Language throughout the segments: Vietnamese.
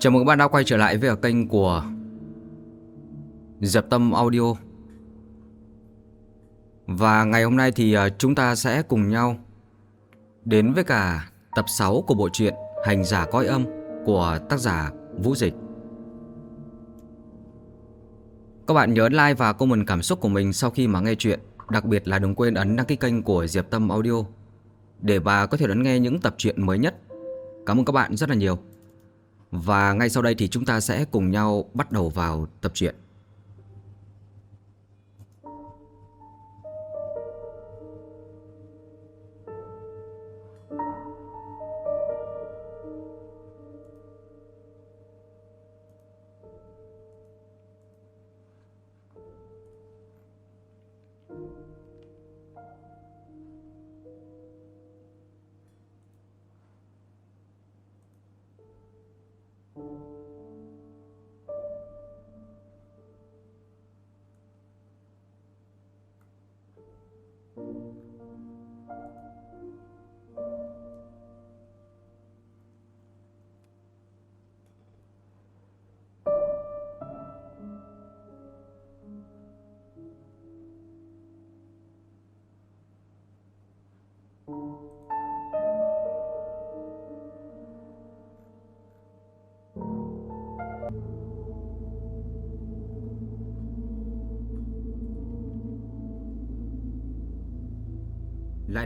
Chào mừng các bạn đã quay trở lại với kênh của Dập Tâm Audio. Và ngày hôm nay thì à, chúng ta sẽ cùng nhau Đến với cả tập 6 của bộ truyện Hành giả coi âm của tác giả Vũ Dịch. Các bạn nhớ like và comment cảm xúc của mình sau khi mà nghe chuyện, Đặc biệt là đừng quên ấn đăng ký kênh của Diệp Tâm Audio Để bà có thể đón nghe những tập truyện mới nhất. Cảm ơn các bạn rất là nhiều và ngay sau đây thì chúng ta sẽ cùng nhau bắt đầu vào tập truyện.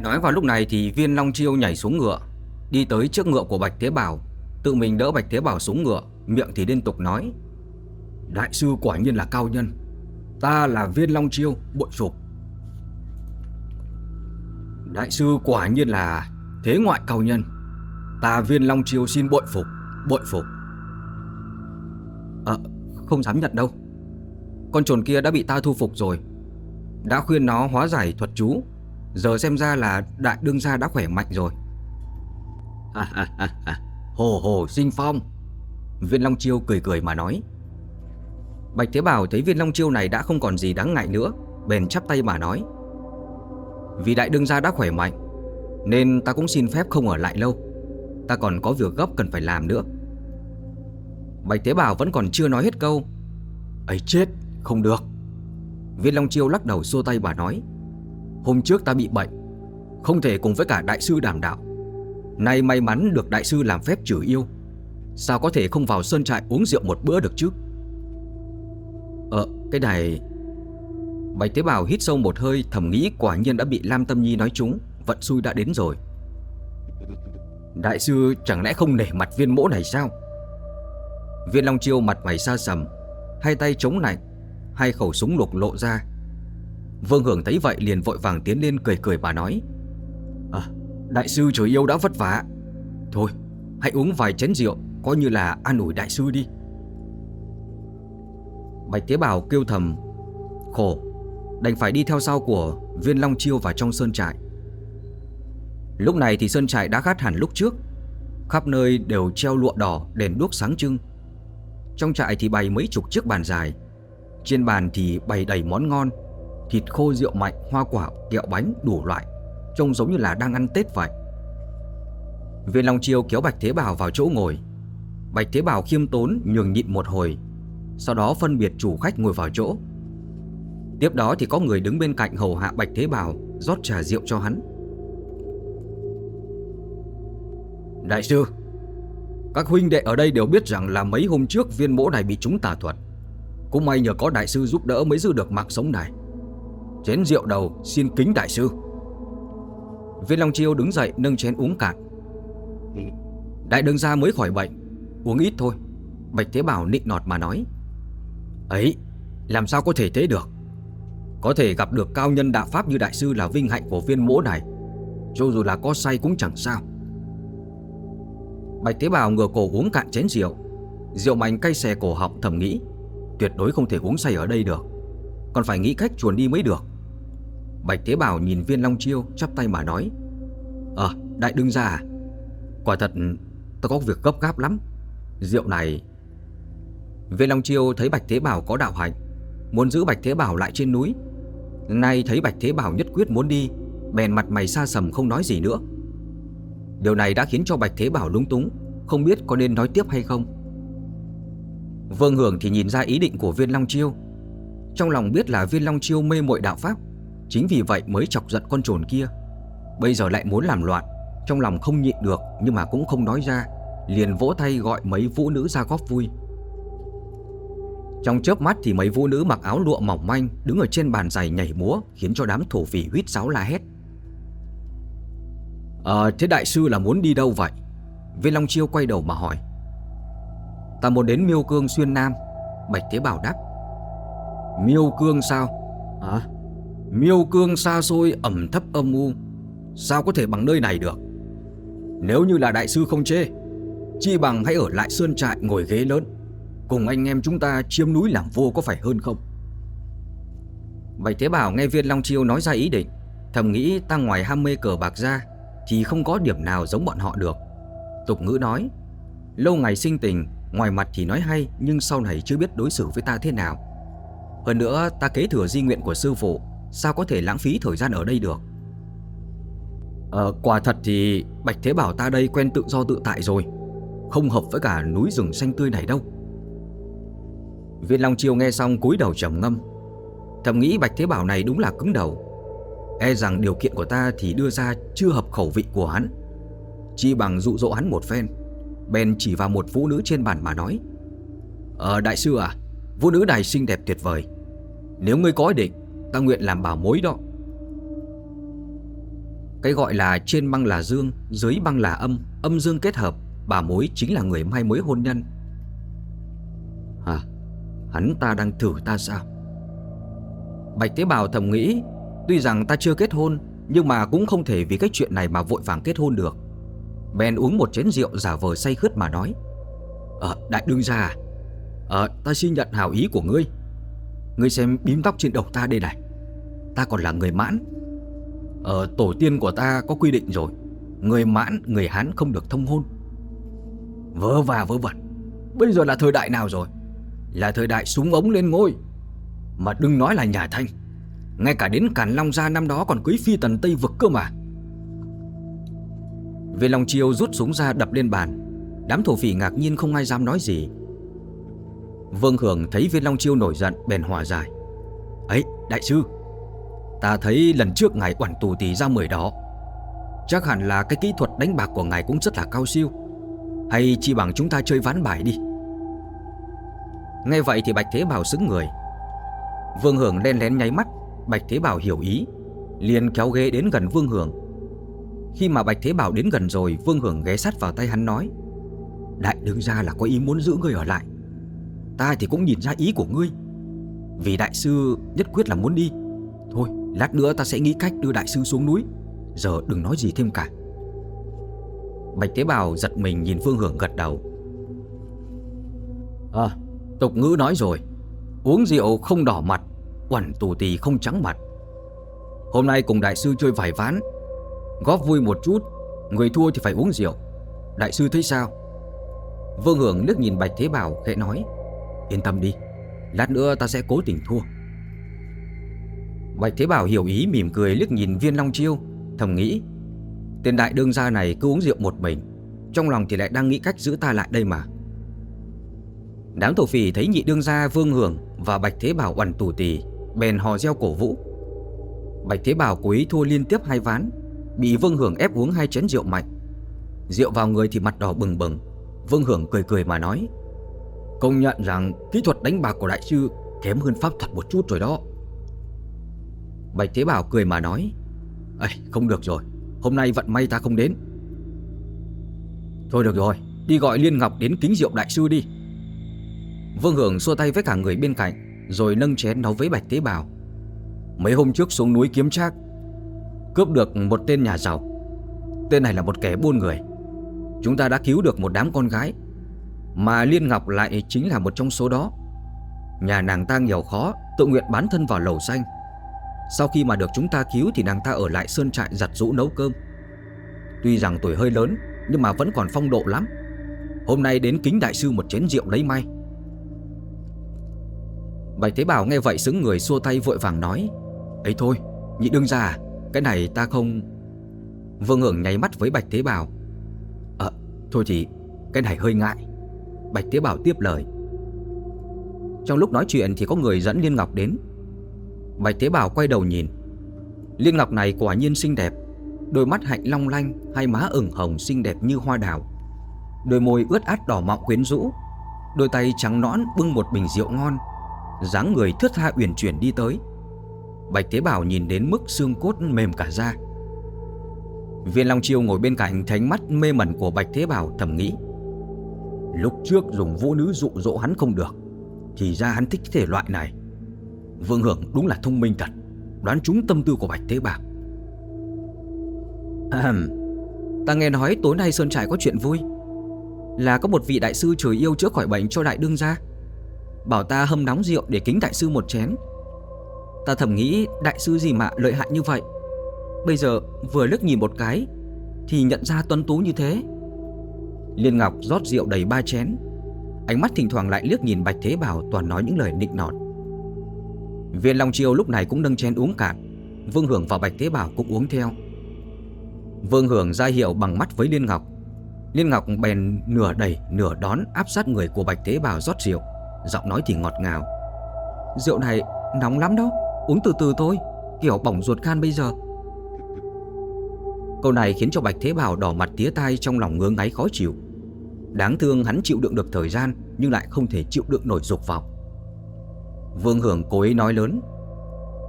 Nói vào lúc này thì viên Long Chiêu nhảy xuống ngựa, Đi tới trước ngựa của Bạch Thế Bảo, Tự mình đỡ Bạch Thế Bảo xuống ngựa, Miệng thì liên tục nói, Đại sư quả nhiên là cao nhân, Ta là viên Long Chiêu, bội phục. Đại sư quả nhiên là thế ngoại cao nhân, Ta viên Long Chiêu xin bội phục Bội phục. Ờ không dám nhận đâu, Con trồn kia đã bị ta thu phục rồi, Đã khuyên nó hóa giải thuật chú Giờ xem ra là đại đương gia đã khỏe mạnh rồi. Hồ hồ sinh phong. Viên Long Chiêu cười cười mà nói. Bạch Thế Bảo thấy viên Long Chiêu này đã không còn gì đáng ngại nữa Bèn chắp tay mà nói. Vì đại đương gia đã khỏe mạnh Nên ta cũng xin phép không ở lại lâu. Ta còn có việc gấp cần phải làm nữa. Bạch Thế Bảo vẫn còn chưa nói hết câu. Ấy chết không được. Viên Long Chiêu lắc đầu xua tay bà nói Hôm trước ta bị bệnh, Không thể cùng với cả đại sư đảm đạo. Nay may mắn được đại sư làm phép trừ yêu, Sao có thể không vào sơn trại uống rượu một bữa được chứ? Ờ cái này, Bạch Tế Bào hít sâu một hơi, thầm nghĩ quả nhiên đã bị Lam Tâm Nhi nói trúng, Vận xui đã đến rồi. Đại sư chẳng lẽ không nể mặt viên mỗ này sao? Viên Long Chiêu mặt mày xa sầm, Hai tay chống lạnh Hai khẩu súng lục lộ ra Vương Hưởng thấy vậy liền vội vàng tiến lên cười cười mà nói À đại sư trời yêu đã vất vả. Thôi, hãy uống vài chén rượu, Coi như là an ủi đại sư đi. Bạch Tế Bảo kêu thầm, Khổ, Đành phải đi theo sau của viên Long Chiêu vào trong sơn trại. Lúc này thì sơn trại đã khát hẳn lúc trước. Khắp nơi đều treo lụa đỏ, đèn đuốc sáng trưng. Trong trại thì bày mấy chục chiếc bàn dài. Trên bàn thì bày đầy món ngon. Thịt khô rượu mạnh, hoa quả, kẹo bánh đủ loại Trông giống như là đang ăn Tết vậy. Viên Long Chiêu kéo Bạch Thế Bảo vào chỗ ngồi. Bạch Thế Bảo khiêm tốn nhường nhịn một hồi Sau đó phân biệt chủ khách ngồi vào chỗ. Tiếp đó thì có người đứng bên cạnh hầu hạ Bạch Thế Bảo rót trà rượu cho hắn. Đại sư Các huynh đệ ở đây đều biết rằng là mấy hôm trước viên mỗ này bị trúng tà thuật. Cũng may nhờ có đại sư giúp đỡ mới giữ được mạng sống này. Chén rượu đầu, xin kính đại sư. Viên Long Chiêu đứng dậy, nâng chén uống cạn. Đại đương gia mới khỏi bệnh, Uống ít thôi. Bạch Thế Bảo nịnh nọt mà nói, Ấy, Làm sao có thể thế được? Có thể gặp được cao nhân đạo pháp như đại sư Là vinh hạnh của viên mỗ này, Cho dù là có say cũng chẳng sao. Bạch Thế Bảo ngửa cổ uống cạn chén rượu. Rượu mạnh cay xè cổ họng, thầm nghĩ, Tuyệt đối không thể uống say ở đây được. Còn phải nghĩ cách chuồn đi mới được. Bạch Thế Bảo nhìn viên Long Chiêu, chắp tay mà nói Ờ đại đương gia à Quả thật tôi có việc gấp gáp lắm. Rượu này Viên Long Chiêu thấy Bạch Thế Bảo có đạo hạnh, Muốn giữ Bạch Thế Bảo lại trên núi. Nay thấy Bạch Thế Bảo nhất quyết muốn đi, Bèn mặt mày xa sầm không nói gì nữa. Điều này đã khiến cho Bạch Thế Bảo lúng túng, Không biết có nên nói tiếp hay không. Vương Hưởng thì nhìn ra ý định của viên Long Chiêu. Trong lòng biết là viên Long Chiêu mê muội đạo Pháp Chính vì vậy mới chọc giận con trồn kia. Bây giờ lại muốn làm loạn, Trong lòng không nhịn được nhưng mà cũng không nói ra, Liền vỗ tay gọi mấy vũ nữ ra góp vui. Trong chớp mắt thì mấy vũ nữ mặc áo lụa mỏng manh Đứng ở trên bàn giày nhảy múa Khiến cho đám thổ phỉ huyết sáo la hét. Ờ thế đại sư là muốn đi đâu vậy? Viên Long Chiêu quay đầu mà hỏi. Ta muốn đến Miêu Cương xuyên Nam, Bạch Thế Bảo đáp. Miêu Cương sao? Hả? Miêu Cương xa xôi, ẩm thấp âm u. Sao có thể bằng nơi này được? Nếu như là đại sư không chê, Chi bằng hãy ở lại sơn trại ngồi ghế lớn, Cùng anh em chúng ta chiếm núi làm vua có phải hơn không? Bạch Thế Bảo nghe viên Long Chiêu nói ra ý định, Thầm nghĩ ta ngoài ham mê cờ bạc ra Thì không có điểm nào giống bọn họ được. Tục ngữ nói, Lâu ngày sinh tình, Ngoài mặt thì nói hay Nhưng sau này chưa biết đối xử với ta thế nào. Hơn nữa, ta kế thừa di nguyện của sư phụ Sao có thể lãng phí thời gian ở đây được? Ờ quả thật thì Bạch Thế Bảo ta đây quen tự do tự tại rồi. Không hợp với cả núi rừng xanh tươi này đâu. Viên Long Chiêu nghe xong cúi đầu trầm ngâm. Thầm nghĩ Bạch Thế Bảo này đúng là cứng đầu. E rằng điều kiện của ta thì đưa ra chưa hợp khẩu vị của hắn. Chi bằng dụ dỗ hắn một phen Ben chỉ vào một phụ nữ trên bàn mà nói. Ờ đại sư à Phụ nữ này xinh đẹp tuyệt vời. Nếu ngươi có ý định Ta nguyện làm bảo mối đó. Cái gọi là trên băng là dương, Dưới băng là âm Âm dương kết hợp Bà mối chính là người mai mối hôn nhân. Hả? Hắn ta đang thử ta sao? Bạch Tế Bào thầm nghĩ, Tuy rằng ta chưa kết hôn, Nhưng mà cũng không thể vì cái chuyện này mà vội vàng kết hôn được. Ben uống một chén rượu giả vờ say khướt mà nói Ờ đại đương gia à? Ờ ta xin nhận hào ý của ngươi. Ngươi xem bím tóc trên đầu ta đây này. Ta còn là người mãn. Ở tổ tiên của ta có quy định rồi. Người mãn, người Hán không được thông hôn. Vớ và vớ vẩn. Bây giờ là thời đại nào rồi? Là thời đại súng ống lên ngôi. Mà đừng nói là nhà Thanh. Ngay cả đến Càn Long Gia năm đó còn cưới phi tần Tây Vực cơ mà. Về lòng chiêu rút súng ra đập lên bàn. Đám thổ phỉ ngạc nhiên không ai dám nói gì. Vương Hưởng thấy viên Long Chiêu nổi giận bèn hòa giải. Ấy đại sư Ta thấy lần trước ngài quản tù tì ra mời đó. Chắc hẳn là cái kỹ thuật đánh bạc của ngài cũng rất là cao siêu. Hay chi bằng chúng ta chơi ván bài đi. Nghe vậy thì Bạch Thế Bảo xứng người. Vương Hưởng len lén nháy mắt. Bạch Thế Bảo hiểu ý, liền kéo ghế đến gần Vương Hưởng. Khi mà Bạch Thế Bảo đến gần rồi, Vương Hưởng ghé sát vào tay hắn nói, Đại đương ra là có ý muốn giữ ngươi ở lại. Ta thì cũng nhìn ra ý của ngươi. Vì đại sư nhất quyết là muốn đi. Thôi lát nữa ta sẽ nghĩ cách đưa đại sư xuống núi. Giờ đừng nói gì thêm cả. Bạch Tế Bào giật mình nhìn Phương Hưởng gật đầu. À tục ngữ nói rồi, Uống rượu không đỏ mặt Quẩn tù tì không trắng mặt. Hôm nay cùng đại sư chơi vài ván, Góp vui một chút, Người thua thì phải uống rượu. Đại sư thấy sao? Vương Hưởng nước nhìn Bạch Thế Bảo khẽ nói, Yên tâm đi, Lát nữa ta sẽ cố tình thua. Bạch Thế Bảo hiểu ý mỉm cười liếc nhìn viên Long Chiêu. Thầm nghĩ, Tên đại đương gia này cứ uống rượu một mình, Trong lòng thì lại đang nghĩ cách giữ ta lại đây mà. Đám thổ phỉ thấy nhị đương gia Vương Hưởng Và Bạch Thế Bảo oằn tù tì, Bèn hò reo cổ vũ. Bạch Thế Bảo quý thua liên tiếp hai ván, Bị Vương Hưởng ép uống hai chén rượu mạnh. Rượu vào người thì mặt đỏ bừng bừng, Vương Hưởng cười cười mà nói, Công nhận rằng kỹ thuật đánh bạc của đại sư Kém hơn pháp thuật một chút rồi đó. Bạch Thế Bảo cười mà nói, Ê, không được rồi, Hôm nay vận may ta không đến. Thôi được rồi, Đi gọi Liên Ngọc đến kính rượu đại sư đi. Vương Hưởng xua tay với cả người bên cạnh, Rồi nâng chén nói với Bạch Tế Bảo, Mấy hôm trước xuống núi kiếm trác, Cướp được một tên nhà giàu. Tên này là một kẻ buôn người. Chúng ta đã cứu được một đám con gái, Mà Liên Ngọc lại chính là một trong số đó. Nhà nàng ta nghèo khó, Tự nguyện bán thân vào lầu xanh. Sau khi mà được chúng ta cứu Thì nàng ta ở lại sơn trại giặt rũ nấu cơm. Tuy rằng tuổi hơi lớn, Nhưng mà vẫn còn phong độ lắm. Hôm nay đến kính đại sư một chén rượu lấy may. Bạch Thế Bảo nghe vậy xứng người xua tay vội vàng nói, ấy thôi, nhị đương ra à, Cái này ta không Vương Hưởng nháy mắt với Bạch Thế Bảo. Ờ thôi thì, cái này hơi ngại. Bạch Thế Bảo tiếp lời. Trong lúc nói chuyện thì có người dẫn Liên Ngọc đến. Bạch Tế Bảo quay đầu nhìn. Liên Ngọc này quả nhiên xinh đẹp. Đôi mắt hạnh long lanh, Hai má ửng hồng xinh đẹp như hoa đào. Đôi môi ướt át đỏ mọng quyến rũ. Đôi tay trắng nõn bưng một bình rượu ngon. dáng người thướt tha uyển chuyển đi tới. Bạch Tế Bảo nhìn đến mức xương cốt mềm cả da. Viên Long Chiêu ngồi bên cạnh thánh mắt mê mẩn của Bạch Thế Bảo thầm nghĩ. Lúc trước dùng vũ nữ dụ dỗ hắn không được, Thì ra hắn thích thể loại này. Vương Hưởng đúng là thông minh thật Đoán trúng tâm tư của Bạch Thế Bảo à, Ta nghe nói tối nay Sơn Trại có chuyện vui. Là có một vị đại sư trời yêu chữa khỏi bệnh cho đại đương gia. Bảo ta hâm nóng rượu để kính đại sư một chén. Ta thầm nghĩ đại sư gì mà lợi hại như vậy. Bây giờ vừa lướt nhìn một cái Thì nhận ra tuấn tú như thế. Liên Ngọc rót rượu đầy ba chén. Ánh mắt thỉnh thoảng lại liếc nhìn Bạch Thế Bảo toàn nói những lời nịnh nọt. Viên Long Chiêu lúc này cũng nâng chén uống cạn. Vương Hưởng và Bạch Thế Bảo cũng uống theo. Vương Hưởng ra hiệu bằng mắt với Liên Ngọc. Liên Ngọc bèn nửa đẩy, nửa đón áp sát người của Bạch Thế Bảo rót rượu. Giọng nói thì ngọt ngào. Rượu này nóng lắm đâu Uống từ từ thôi, Kiểu bỏng ruột khan bây giờ. Câu này khiến cho Bạch Thế Bảo đỏ mặt tía tai trong lòng ngưỡng ngáy khó chịu. Đáng thương hắn chịu đựng được thời gian, Nhưng lại không thể chịu đựng nổi dục vọng. Vương Hưởng cố ý nói lớn.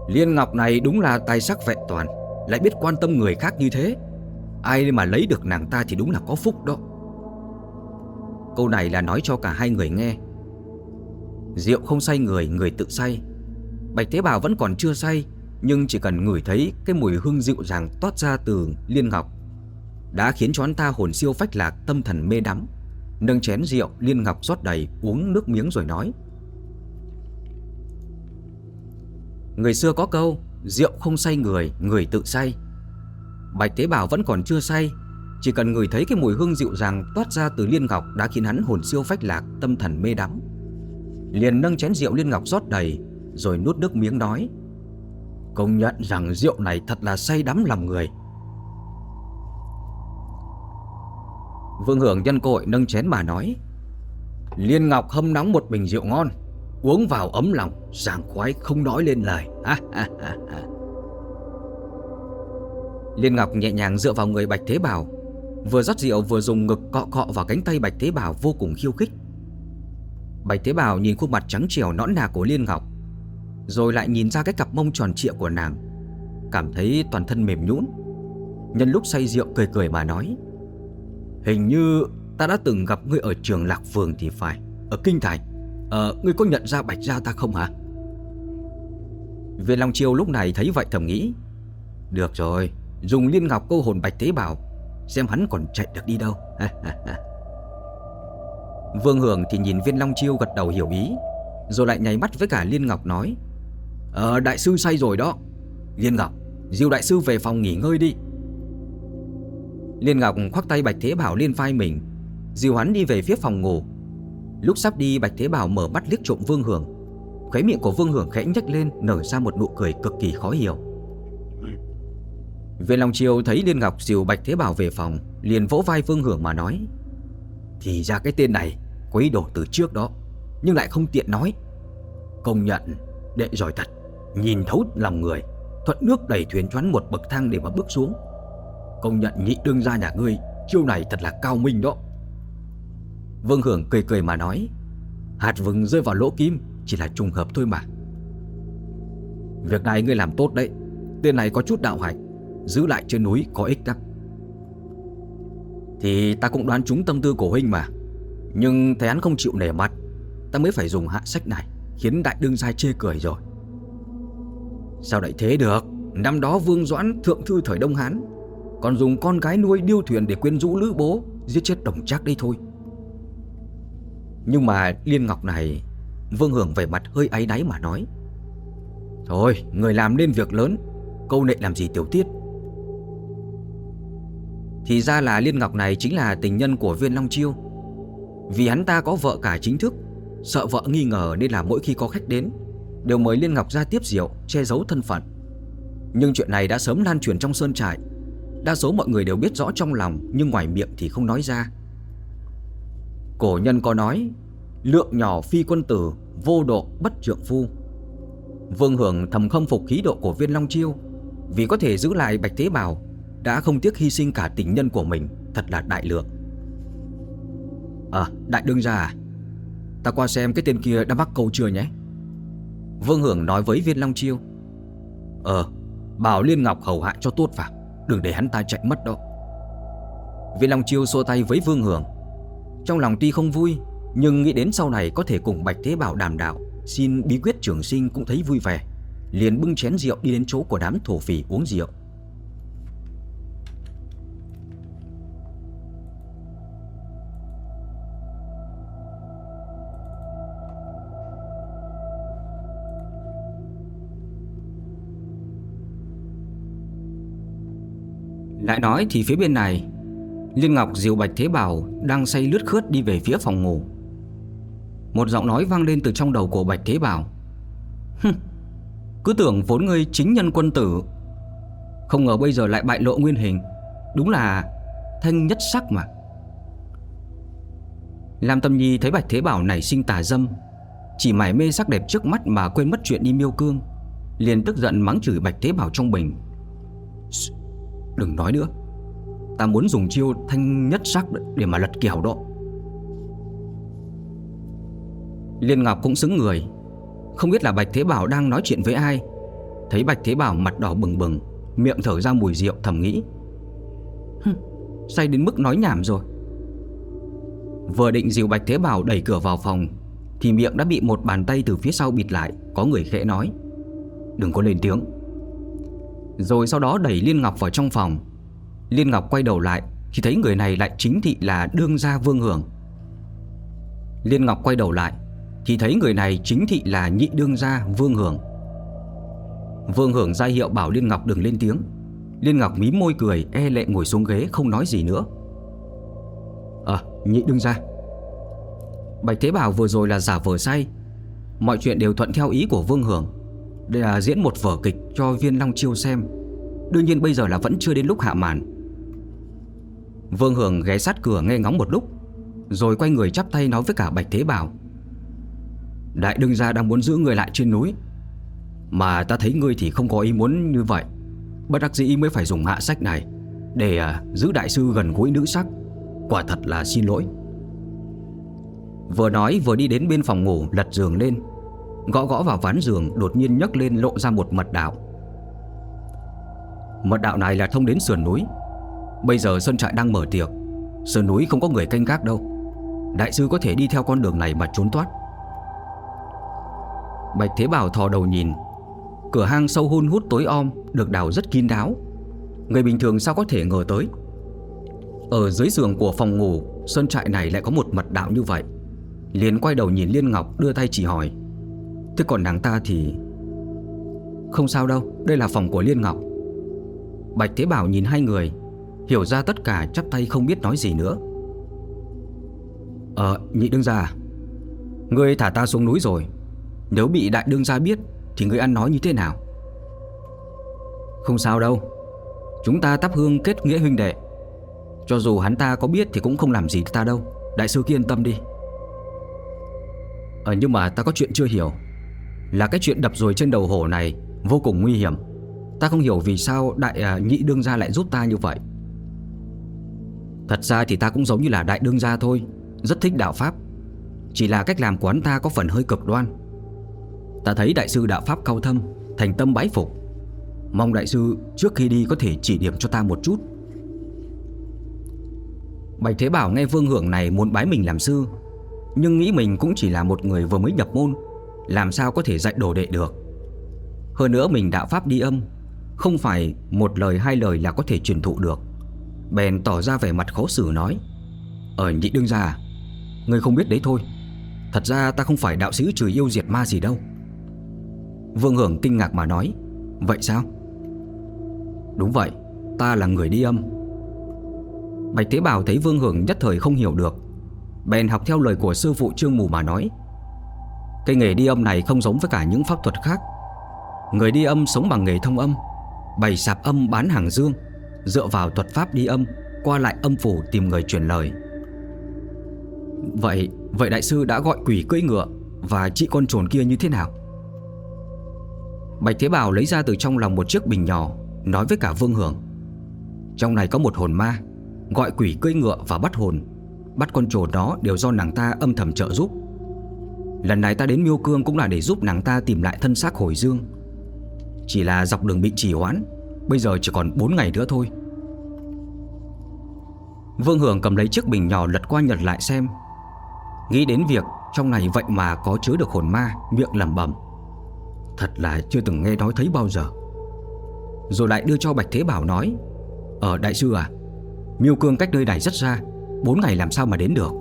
Liên Ngọc này đúng là tài sắc vẹn toàn Lại biết quan tâm người khác như thế. Ai mà lấy được nàng ta thì đúng là có phúc đó. Câu này là nói cho cả hai người nghe. Rượu không say người, người tự say. Bạch Thế Bảo vẫn còn chưa say Nhưng chỉ cần ngửi thấy cái mùi hương dịu dàng toát ra từ liên ngọc Đã khiến cho hắn ta hồn siêu phách lạc tâm thần mê đắm. Nâng chén rượu liên ngọc rót đầy uống nước miếng rồi nói. Người xưa có câu Rượu không say người, người tự say. Bạch Tế Bảo vẫn còn chưa say Chỉ cần người thấy cái mùi hương dịu dàng toát ra từ liên ngọc Đã khiến hắn hồn siêu phách lạc, tâm thần mê đắm. Liền nâng chén rượu liên ngọc rót đầy Rồi nuốt nước miếng nói Công nhận rằng rượu này thật là say đắm lòng người. Vương Hưởng nhân cội nâng chén mà nói Liên Ngọc hâm nóng một bình rượu ngon. Uống vào ấm lòng, Sảng khoái không nói lên lời. Liên Ngọc nhẹ nhàng dựa vào người Bạch Thế Bảo, Vừa rót rượu vừa dùng ngực cọ cọ vào cánh tay Bạch Thế Bảo vô cùng khiêu khích. Bạch Thế Bảo nhìn khuôn mặt trắng trẻo nõn nà của Liên Ngọc, Rồi lại nhìn ra cái cặp mông tròn trịa của nàng, Cảm thấy toàn thân mềm nhũn. Nhân lúc say rượu cười cười mà nói, Hình như ta đã từng gặp ngươi ở trường Lạc Phường thì phải, Ở Kinh Thành. Ờ, ngươi có nhận ra Bạch Gia ta không hả? Viên Long Chiêu lúc này thấy vậy thầm nghĩ. Được rồi, dùng liên ngọc câu hồn Bạch Thế Bảo Xem hắn còn chạy được đi đâu. Vương Hưởng thì nhìn viên Long Chiêu gật đầu hiểu ý Rồi lại nháy mắt với cả Liên Ngọc nói Ờ đại sư say rồi đó. Liên Ngọc Diêu đại sư về phòng nghỉ ngơi đi. Liên Ngọc khoác tay Bạch Thế Bảo lên vai mình diều hắn đi về phía phòng ngủ. Lúc sắp đi, Bạch Thế Bảo mở mắt liếc trộm Vương Hưởng Khóe miệng của Vương Hưởng khẽ nhếch lên, Nở ra một nụ cười cực kỳ khó hiểu. Viên Long Chiêu thấy Liên Ngọc dìu Bạch Thế Bảo về phòng, Liền vỗ vai Vương Hưởng mà nói, Thì ra cái tên này Có ý đồ từ trước đó, Nhưng lại không tiện nói. Công nhận, đệ giỏi thật, Nhìn thấu lòng người, Thuận nước đẩy thuyền choán một bậc thang để mà bước xuống. Công nhận nhị đương gia nhà ngươi, Chiêu này thật là cao minh đó. Vương Hưởng cười cười mà nói, Hạt vừng rơi vào lỗ kim Chỉ là trùng hợp thôi mà. Việc này ngươi làm tốt đấy, Tên này có chút đạo hạnh, Giữ lại trên núi có ích lắm. Thì ta cũng đoán chúng tâm tư của huynh mà, Nhưng thấy hắn không chịu nể mặt, Ta mới phải dùng hạ sách này Khiến đại đương giai chê cười rồi. Sao lại thế được? Năm đó Vương Doãn thượng thư thời Đông Hán Còn dùng con gái nuôi điêu thuyền để quyến rũ lữ bố, Giết chết đồng trác đây thôi. Nhưng mà Liên Ngọc này, Vương Hưởng về mặt hơi áy náy mà nói. Thôi, người làm nên việc lớn, Câu nệ làm gì tiểu tiết. Thì ra là Liên Ngọc này chính là tình nhân của viên Long Chiêu. Vì hắn ta có vợ cả chính thức, Sợ vợ nghi ngờ nên là mỗi khi có khách đến, Đều mời Liên Ngọc ra tiếp rượu, Che giấu thân phận. Nhưng chuyện này đã sớm lan truyền trong sơn trại. Đa số mọi người đều biết rõ trong lòng, Nhưng ngoài miệng thì không nói ra. Cổ nhân có nói, Lượng nhỏ phi quân tử, Vô độ bất trượng phu. Vương Hưởng thầm không phục khí độ của viên Long Chiêu, Vì có thể giữ lại Bạch Thế Bảo, Đã không tiếc hy sinh cả tình nhân của mình, Thật là đại lượng. À đại đương gia à Ta qua xem cái tên kia đã mắc câu chưa nhé. Vương Hưởng nói với viên Long Chiêu Ờ Bảo Liên Ngọc hầu hạ cho tốt vào Đừng để hắn ta chạy mất đâu Viên Long Chiêu xua tay với Vương Hưởng trong lòng tuy không vui, Nhưng nghĩ đến sau này có thể cùng Bạch Thế Bảo đàm đạo, Xin bí quyết trưởng sinh cũng thấy vui vẻ. Liền bưng chén rượu đi đến chỗ của đám thổ phỉ uống rượu. Lại nói thì phía bên này Liên Ngọc diều Bạch Thế Bảo Đang say lướt khướt đi về phía phòng ngủ. Một giọng nói vang lên từ trong đầu của Bạch Thế Bảo. Hừm, Cứ tưởng vốn ngươi chính nhân quân tử Không ngờ bây giờ lại bại lộ nguyên hình Đúng là thanh nhất sắc mà. Lam Tâm Nhi thấy Bạch Thế Bảo này sinh tà dâm Chỉ mải mê sắc đẹp trước mắt mà quên mất chuyện đi miêu cương Liền tức giận mắng chửi Bạch Thế Bảo trong bình. Đừng nói nữa. Ta muốn dùng chiêu thanh nhất sắc để mà lật kiểu đó. Liên Ngọc cũng xứng người. Không biết là Bạch Thế Bảo đang nói chuyện với ai. Thấy Bạch Thế Bảo mặt đỏ bừng bừng Miệng thở ra mùi rượu thầm nghĩ. Hừm, Say đến mức nói nhảm rồi. Vừa định dìu Bạch Thế Bảo đẩy cửa vào phòng Thì miệng đã bị một bàn tay từ phía sau bịt lại Có người khẽ nói. Đừng có lên tiếng. Rồi sau đó đẩy Liên Ngọc vào trong phòng. Liên Ngọc quay đầu lại, Thì thấy người này lại chính thị là đương gia Vương Hưởng. Liên Ngọc quay đầu lại, Thì thấy người này chính thị là nhị đương gia Vương Hưởng. Vương Hưởng ra hiệu bảo Liên Ngọc đừng lên tiếng. Liên Ngọc mím môi cười E lệ ngồi xuống ghế, không nói gì nữa. Ờ nhị đương gia. Bạch Thế Bảo vừa rồi là giả vờ say. Mọi chuyện đều thuận theo ý của Vương Hưởng. Đây là diễn một vở kịch cho viên Long Chiêu xem. Đương nhiên bây giờ là vẫn chưa đến lúc hạ màn. Vương Hưởng ghé sát cửa nghe ngóng một lúc Rồi quay người chắp tay nói với cả Bạch Thế Bảo Đại đương gia đang muốn giữ người lại trên núi Mà ta thấy ngươi thì không có ý muốn như vậy. Bất đắc dĩ mới phải dùng hạ sách này Để à, giữ đại sư gần gũi nữ sắc. Quả thật là xin lỗi. Vừa nói vừa đi đến bên phòng ngủ lật giường lên. Gõ gõ vào ván giường đột nhiên nhấc lên lộ ra một mật đạo. Mật đạo này là thông đến sườn núi. Bây giờ Sơn Trại đang mở tiệc. Sườn núi không có người canh gác đâu. Đại sư có thể đi theo con đường này mà trốn thoát. Bạch Thế Bảo thò đầu nhìn. Cửa hang sâu hun hút tối om, Được đào rất kín đáo. Người bình thường sao có thể ngờ tới? Ở dưới giường của phòng ngủ, Sơn trại này lại có một mật đạo như vậy. Liền quay đầu nhìn Liên Ngọc, đưa tay chỉ hỏi. Thế còn nàng ta thì? Không sao đâu, Đây là phòng của Liên Ngọc. Bạch Thế Bảo nhìn hai người. Hiểu ra tất cả chắp tay không biết nói gì nữa. Ờ nhị đương gia à? Ngươi thả ta xuống núi rồi. Nếu bị đại đương gia biết Thì ngươi ăn nói như thế nào? Không sao đâu. Chúng ta tắp hương kết nghĩa huynh đệ. Cho dù hắn ta có biết Thì cũng không làm gì ta đâu. Đại sư kia yên tâm đi. Ờ nhưng mà ta có chuyện chưa hiểu. Là cái chuyện đập rồi trên đầu hổ này Vô cùng nguy hiểm. Ta không hiểu vì sao đại à, nhị đương gia lại giúp ta như vậy. Thật ra thì ta cũng giống như là đại đương gia thôi, Rất thích đạo Pháp. Chỉ là cách làm của hắn ta có phần hơi cực đoan. Ta thấy đại sư đạo Pháp cao thâm, Thành tâm bái phục. Mong đại sư trước khi đi có thể chỉ điểm cho ta một chút. Bạch Thế Bảo nghe Vương Hưởng này muốn bái mình làm sư, Nhưng nghĩ mình cũng chỉ là một người vừa mới nhập môn, làm sao có thể dạy đồ đệ được. Hơn nữa mình đạo pháp đi âm, Không phải một lời hai lời là có thể truyền thụ được. Bèn tỏ ra vẻ mặt khó xử nói Ở nhị đương gia à, Người không biết đấy thôi. Thật ra ta không phải đạo sĩ trừ yêu diệt ma gì đâu. Vương Hưởng kinh ngạc mà nói, Vậy sao? Đúng vậy, Ta là người đi âm. Bạch Tế Bảo thấy Vương Hưởng nhất thời không hiểu được, Bèn học theo lời của sư phụ Trương Mù mà nói, cái nghề đi âm này không giống với cả những pháp thuật khác. Người đi âm sống bằng nghề thông âm, Bày sạp âm bán hàng dương. Dựa vào thuật pháp đi âm, Qua lại âm phủ tìm người truyền lời. Vậy Vậy đại sư đã gọi quỷ cưỡi ngựa Và chị con trồn kia như thế nào? Bạch Thế Bảo lấy ra từ trong lòng một chiếc bình nhỏ, Nói với cả Vương Hưởng. Trong này có một hồn ma, Gọi quỷ cưỡi ngựa và bắt hồn. Bắt con trồn đó đều do nàng ta âm thầm trợ giúp. Lần này ta đến Miêu Cương cũng là để giúp nàng ta tìm lại thân xác hồi dương. Chỉ là dọc đường bị trì hoãn Bây giờ chỉ còn 4 ngày nữa thôi. Vương Hưởng cầm lấy chiếc bình nhỏ lật qua nhật lại xem. Nghĩ đến việc trong này vậy mà có chứa được hồn ma, Miệng lẩm bẩm. Thật là chưa từng nghe nói thấy bao giờ. Rồi lại đưa cho Bạch Thế Bảo nói Ở đại sư à Miêu Cương cách nơi này rất xa, Bốn ngày làm sao mà đến được?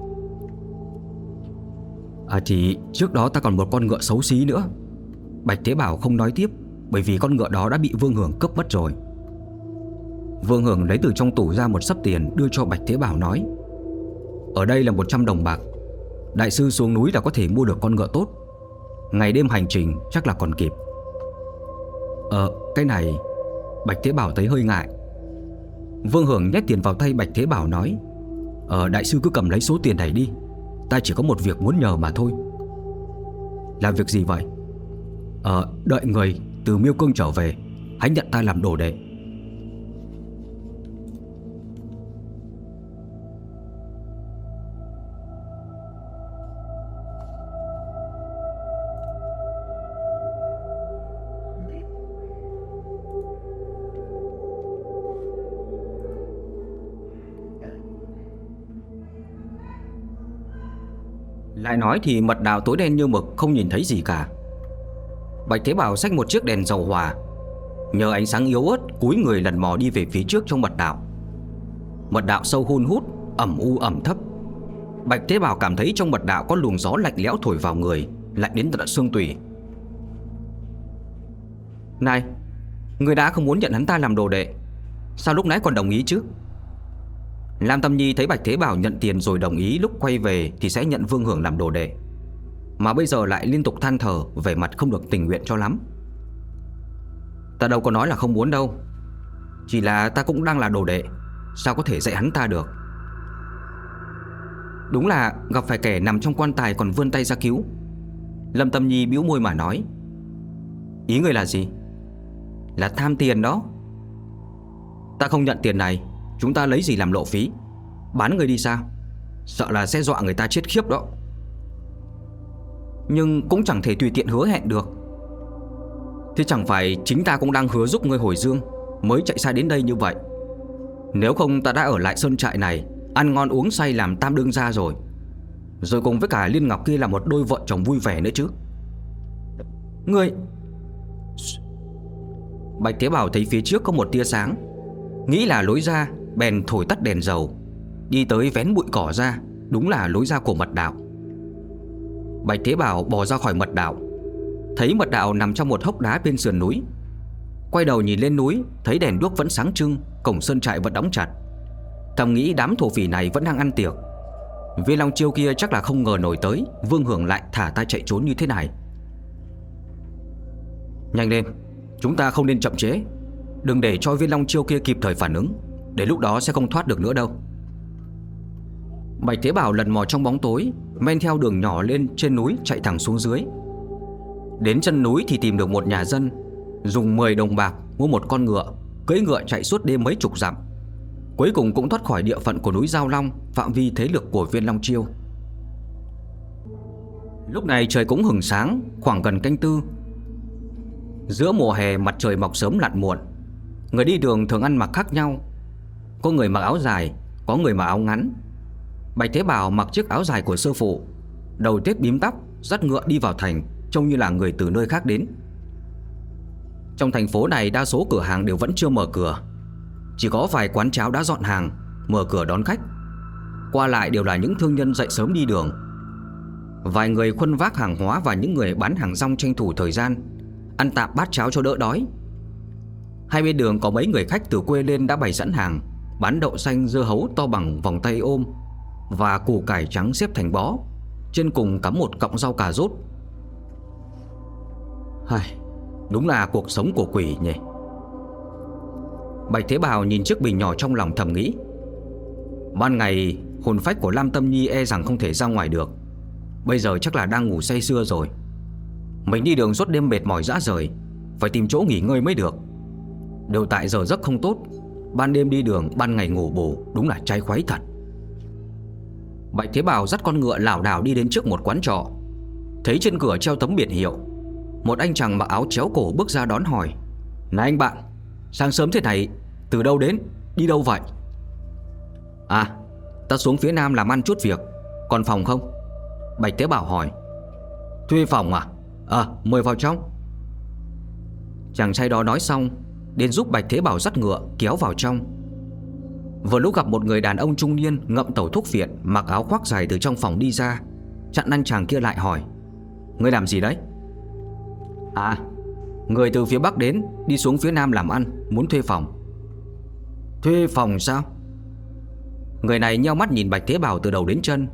À thì trước đó ta còn một con ngựa xấu xí nữa. Bạch Thế Bảo không nói tiếp. Bởi vì con ngựa đó đã bị Vương Hưởng cướp mất rồi. Vương Hưởng lấy từ trong tủ ra một sấp tiền Đưa cho Bạch Thế Bảo nói, Ở đây là 100 đồng bạc. Đại sư xuống núi là có thể mua được con ngựa tốt. Ngày đêm hành trình chắc là còn kịp. Ờ cái này, Bạch Thế Bảo thấy hơi ngại. Vương Hưởng nhét tiền vào tay Bạch Thế Bảo nói Ờ đại sư cứ cầm lấy số tiền này đi. Ta chỉ có một việc muốn nhờ mà thôi. Là việc gì vậy? Ờ đợi người từ miêu cương trở về, Hãy nhận ta làm đồ đệ. Lại nói thì mật đào tối đen như mực, Không nhìn thấy gì cả. Bạch Thế Bảo xách một chiếc đèn dầu hỏa, Nhờ ánh sáng yếu ớt Cúi người lần mò đi về phía trước trong mật đạo. Mật đạo sâu hun hút, ẩm u ẩm thấp. Bạch Thế Bảo cảm thấy trong mật đạo Có luồng gió lạnh lẽo thổi vào người, Lạnh đến tận xương tủy. Này, Người đã không muốn nhận hắn ta làm đồ đệ, Sao lúc nãy còn đồng ý chứ? Lam Tâm Nhi thấy Bạch Thế Bảo nhận tiền rồi đồng ý, lúc quay về thì sẽ nhận Vương Hưởng làm đồ đệ. Mà bây giờ lại liên tục than thở vẻ mặt không được tình nguyện cho lắm. Ta đâu có nói là không muốn đâu. Chỉ là ta cũng đang là đồ đệ, sao có thể dạy hắn ta được. Đúng là gặp phải kẻ nằm trong quan tài còn vươn tay ra cứu. Lâm Tâm Nhi bĩu môi mà nói. Ý người là gì? Là tham tiền đó. Ta không nhận tiền này Chúng ta lấy gì làm lộ phí Bán người đi sao Sợ là sẽ dọa người ta chết khiếp đó nhưng cũng chẳng thể tùy tiện hứa hẹn được. Thế chẳng phải chính ta cũng đang hứa giúp ngươi hồi dương, Mới chạy xa đến đây như vậy. Nếu không ta đã ở lại sơn trại này, Ăn ngon uống say làm tam đương gia rồi. Rồi cùng với cả Liên Ngọc kia là một đôi vợ chồng vui vẻ nữa chứ. Ngươi! Bạch Thế Bảo thấy phía trước có một tia sáng. Nghĩ là lối ra, Bèn thổi tắt đèn dầu. Đi tới vén bụi cỏ ra, Đúng là lối ra của mật đạo. Bạch Thế Bảo bò ra khỏi mật đạo. Thấy mật đạo nằm trong một hốc đá bên sườn núi, Quay đầu nhìn lên núi, Thấy đèn đuốc vẫn sáng trưng, Cổng sơn trại vẫn đóng chặt. Thầm nghĩ đám thổ phỉ này vẫn đang ăn tiệc. Viên Long Chiêu kia chắc là không ngờ nổi tới, Vương Hưởng lại thả ta chạy trốn như thế này. Nhanh lên, Chúng ta không nên chậm chế Đừng để cho viên Long Chiêu kia kịp thời phản ứng Đến lúc đó sẽ không thoát được nữa đâu. Bạch Thế Bảo lần mò trong bóng tối Men theo đường nhỏ lên trên núi chạy thẳng xuống dưới. Đến chân núi thì tìm được một nhà dân, Dùng 10 đồng bạc mua một con ngựa, Cưỡi ngựa chạy suốt đêm mấy chục dặm. Cuối cùng cũng thoát khỏi địa phận của núi Giao Long, Phạm vi thế lực của viên Long Chiêu. Lúc này trời cũng hừng sáng, Khoảng gần canh tư. Giữa mùa hè, mặt trời mọc sớm lặn muộn. Người đi đường thường ăn mặc khác nhau. Có người mặc áo dài, Có người mặc áo ngắn. Bạch Thế Bảo mặc chiếc áo dài của sư phụ, Đầu tết bím tóc, Dắt ngựa đi vào thành, Trông như là người từ nơi khác đến. Trong thành phố này đa số cửa hàng đều vẫn chưa mở cửa. Chỉ có vài quán cháo đã dọn hàng, Mở cửa đón khách. Qua lại đều là những thương nhân dậy sớm đi đường. Vài người khuân vác hàng hóa Và những người bán hàng rong tranh thủ thời gian, Ăn tạm bát cháo cho đỡ đói. Hai bên đường có mấy người khách từ quê lên đã bày sẵn hàng, Bán đậu xanh dưa hấu to bằng vòng tay ôm. Và củ cải trắng xếp thành bó Trên cùng cắm một cọng rau cà rốt. Hài, Đúng là cuộc sống của quỷ nhỉ. Bạch Thế Bào nhìn chiếc bình nhỏ trong lòng thầm nghĩ. Ban ngày hồn phách của Lam Tâm Nhi e rằng không thể ra ngoài được. Bây giờ chắc là đang ngủ say sưa rồi. Mình đi đường suốt đêm mệt mỏi dã rời Phải tìm chỗ nghỉ ngơi mới được. Đều tại giờ giấc không tốt Ban đêm đi đường Ban ngày ngủ bù Đúng là trái khoái thật. Bạch Thế Bảo dắt con ngựa lảo đảo đi đến trước một quán trọ. Thấy trên cửa treo tấm biển hiệu, Một anh chàng mặc áo chéo cổ bước ra đón hỏi. Này anh bạn, Sáng sớm thế này, Từ đâu đến, Đi đâu vậy? À Ta xuống phía nam làm ăn chút việc, Còn phòng không? Bạch Thế Bảo hỏi. Thuê phòng à? À mời vào trong. Chàng trai đó nói xong, Đến giúp Bạch Thế Bảo dắt ngựa kéo vào trong. Vừa lúc gặp một người đàn ông trung niên Ngậm tẩu thuốc viện Mặc áo khoác dài từ trong phòng đi ra, Chặn anh chàng kia lại hỏi, Ngươi làm gì đấy? À Người từ phía Bắc đến, Đi xuống phía Nam làm ăn, Muốn thuê phòng. Thuê phòng sao? Người này nheo mắt nhìn Bạch Thế Bảo từ đầu đến chân.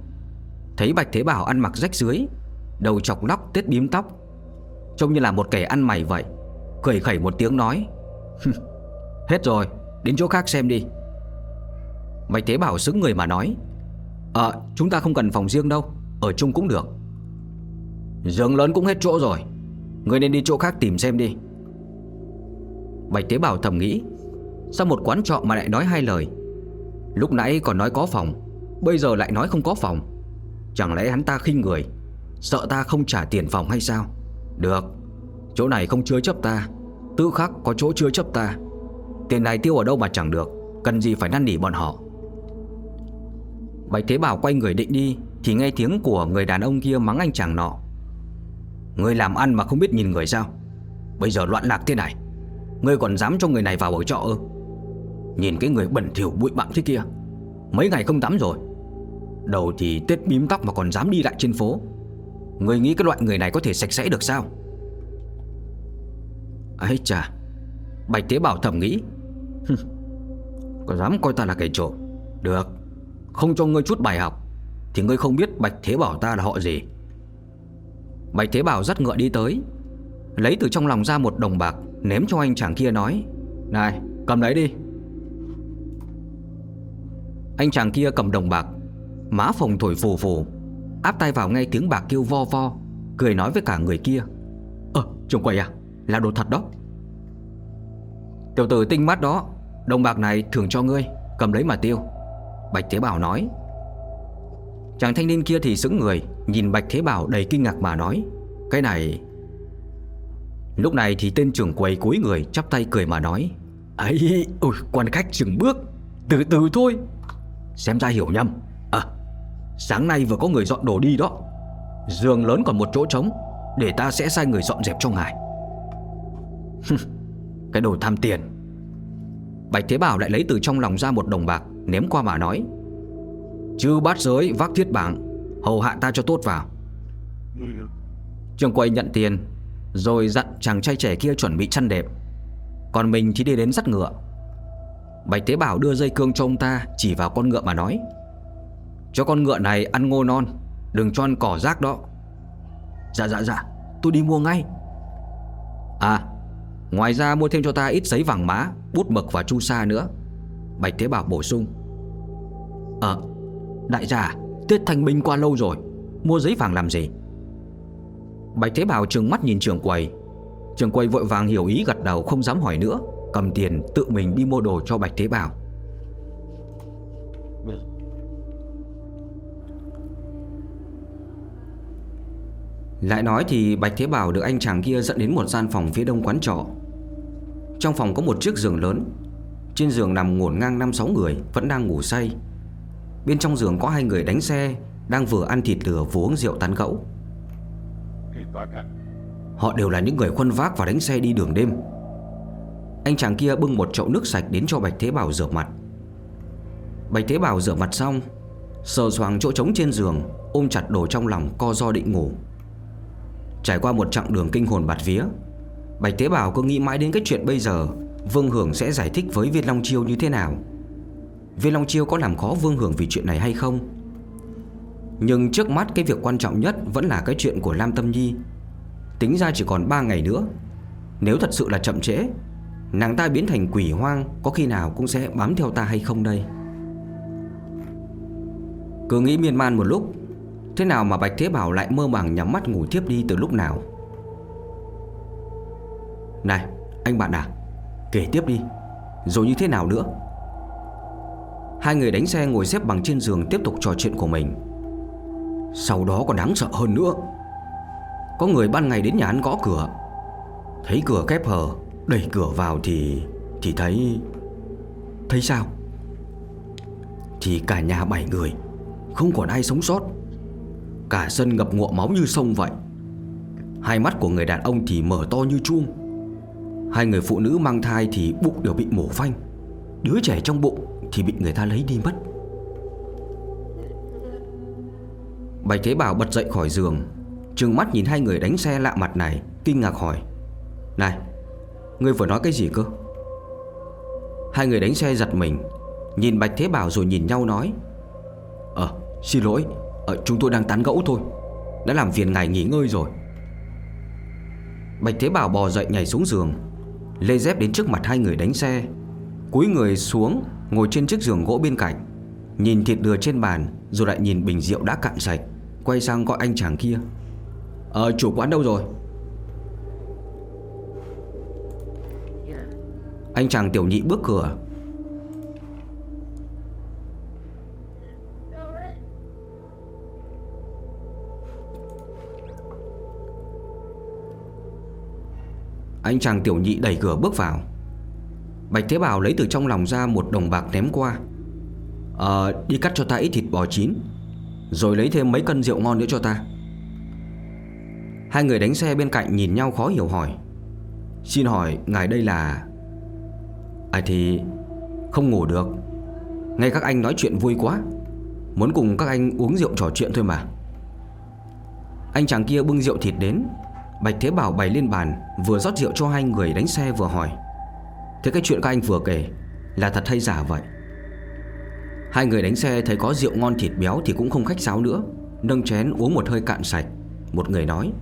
Thấy Bạch Thế Bảo ăn mặc rách dưới, Đầu chọc lóc, tết bím tóc, Trông như là một kẻ ăn mày vậy, Cười khẩy một tiếng nói Hết rồi, Đến chỗ khác xem đi. Bạch Thế Bảo xứng người mà nói. Ờ chúng ta không cần phòng riêng đâu, Ở chung cũng được. Giường lớn cũng hết chỗ rồi, Người nên đi chỗ khác tìm xem đi. Bạch Thế Bảo thầm nghĩ, Sao một quán trọ mà lại nói hai lời? Lúc nãy còn nói có phòng, Bây giờ lại nói không có phòng. Chẳng lẽ hắn ta khinh người, Sợ ta không trả tiền phòng hay sao? Được, Chỗ này không chứa chấp ta tự khắc có chỗ chứa chấp ta. Tiền này tiêu ở đâu mà chẳng được, Cần gì phải năn nỉ bọn họ. Bạch Thế Bảo quay người định đi, Thì nghe tiếng của người đàn ông kia mắng anh chàng nọ. Người làm ăn mà không biết nhìn người sao? Bây giờ loạn lạc thế này, Ngươi còn dám cho người này vào ở trọ ư? Nhìn cái người bẩn thỉu bụi bặm thế kia, Mấy ngày không tắm rồi. Đầu thì tết bím tóc mà còn dám đi lại trên phố. Người nghĩ cái loại người này có thể sạch sẽ được sao? Ấy chà, Bạch Thế Bảo thầm nghĩ. Có dám coi ta là kẻ trộm? Được không cho ngươi chút bài học, Thì ngươi không biết Bạch Thế Bảo ta là họ gì. Bạch Thế Bảo dắt ngựa đi tới, Lấy từ trong lòng ra một đồng bạc, Ném cho anh chàng kia nói, Này, cầm lấy đi. Anh chàng kia cầm đồng bạc, Má phòng thổi phù phù, Áp tay vào ngay tiếng bạc kêu vo vo, Cười nói với cả người kia Ờ trông quầy à Là đồ thật đó. Tiểu tử tinh mắt đó, Đồng bạc này thường cho ngươi, Cầm lấy mà tiêu. Bạch Thế Bảo nói. Chàng thanh niên kia thì sững người, Nhìn Bạch Thế Bảo đầy kinh ngạc mà nói, Cái này Lúc này thì tên trưởng quầy cúi người chắp tay cười mà nói, ấy, ôi, quan khách chừng bước, Từ từ thôi. Xem ra hiểu nhầm. À sáng nay vừa có người dọn đồ đi đó. Giường lớn còn một chỗ trống, Để ta sẽ sai người dọn dẹp cho ngài. Cái đồ tham tiền. Bạch Thế Bảo lại lấy từ trong lòng ra một đồng bạc Ném qua mà nói. Chư bát giới vác thiết bảng, Hầu hạ ta cho tốt vào. Trường quầy nhận tiền, Rồi dặn chàng trai trẻ kia chuẩn bị chăn đẹp Còn mình thì đi đến dắt ngựa. Bạch Thế Bảo đưa dây cương cho ông ta Chỉ vào con ngựa mà nói. Cho con ngựa này ăn ngô non, Đừng cho ăn cỏ rác đó. Dạ dạ dạ tôi đi mua ngay. À Ngoài ra mua thêm cho ta ít giấy vàng má Bút mực và chu sa nữa. Bạch Thế Bảo bổ sung. Ờ Đại gia Tiết thanh minh qua lâu rồi, Mua giấy vàng làm gì? Bạch Thế Bảo trừng mắt nhìn trường quầy. Trường quầy vội vàng hiểu ý gật đầu, không dám hỏi nữa, Cầm tiền tự mình đi mua đồ cho Bạch Thế Bảo. Lại nói thì Bạch Thế Bảo được anh chàng kia dẫn đến một gian phòng phía đông quán trọ. Trong phòng có một chiếc giường lớn. Trên giường nằm ngổn ngang 5-6 người, Vẫn đang ngủ say. Bên trong giường có hai người đánh xe, Đang vừa ăn thịt lửa vừa uống rượu tán gẫu. Họ đều là những người khuân vác và đánh xe đi đường đêm. Anh chàng kia bưng một chậu nước sạch đến cho Bạch Thế Bảo rửa mặt. Bạch Thế Bảo rửa mặt xong, Sờ soàng chỗ trống trên giường, Ôm chặt đồ trong lòng co do định ngủ. Trải qua một chặng đường kinh hồn bạt vía, Bạch Thế Bảo cứ nghĩ mãi đến cái chuyện bây giờ, Vương Hưởng sẽ giải thích với Viên Long Chiêu như thế nào. Viên Long Chiêu có làm khó Vương Hưởng vì chuyện này hay không? Nhưng trước mắt cái việc quan trọng nhất Vẫn là cái chuyện của Lam Tâm Nhi. Tính ra chỉ còn 3 ngày nữa. Nếu thật sự là chậm trễ, Nàng ta biến thành quỷ hoang, Có khi nào cũng sẽ bám theo ta hay không đây? Cứ nghĩ miên man một lúc, Thế nào mà Bạch Thế Bảo lại mơ màng nhắm mắt ngủ tiếp đi từ lúc nào? Này, anh bạn à Kể tiếp đi. Rồi như thế nào nữa? Hai người đánh xe ngồi xếp bằng trên giường Tiếp tục trò chuyện của mình. Sau đó còn đáng sợ hơn nữa. Có người ban ngày đến nhà ăn gõ cửa. Thấy cửa kép hờ, Đẩy cửa vào thì Thì thấy Thấy sao? Thì cả nhà bảy người, Không còn ai sống sót. Cả sân ngập ngụa máu như sông vậy. Hai mắt của người đàn ông thì mở to như chuông. Hai người phụ nữ mang thai thì bụng đều bị mổ phanh. Đứa trẻ trong bụng thì bị người ta lấy đi mất. Bạch Thế Bảo bật dậy khỏi giường Trừng mắt nhìn hai người đánh xe lạ mặt này Kinh ngạc hỏi Này Ngươi vừa nói cái gì cơ? Hai người đánh xe giật mình Nhìn Bạch Thế Bảo rồi nhìn nhau nói Ờ xin lỗi ờ, Chúng tôi đang tán gẫu thôi Đã làm phiền ngài nghỉ ngơi rồi. Bạch Thế Bảo bò dậy nhảy xuống giường Lê dép đến trước mặt hai người đánh xe Cúi người xuống Ngồi trên chiếc giường gỗ bên cạnh, Nhìn thịt đưa trên bàn Rồi lại nhìn bình rượu đã cạn sạch, Quay sang gọi anh chàng kia. Ờ chủ quán đâu rồi? Anh chàng tiểu nhị bước cửa. Anh chàng tiểu nhị đẩy cửa bước vào. Bạch Thế Bảo lấy từ trong lòng ra một đồng bạc ném qua. Ờ đi cắt cho ta ít thịt bò chín, Rồi lấy thêm mấy cân rượu ngon nữa cho ta. Hai người đánh xe bên cạnh nhìn nhau khó hiểu hỏi. Xin hỏi ngài đây là À thì không ngủ được. Nghe các anh nói chuyện vui quá. Muốn cùng các anh uống rượu trò chuyện thôi mà. Anh chàng kia bưng rượu thịt đến. Bạch Thế Bảo bày lên bàn, Vừa rót rượu cho hai người đánh xe vừa hỏi. Thế cái chuyện các anh vừa kể Là thật hay giả vậy? Hai người đánh xe thấy có rượu ngon thịt béo Thì cũng không khách sáo nữa, Nâng chén uống một hơi cạn sạch. Một người nói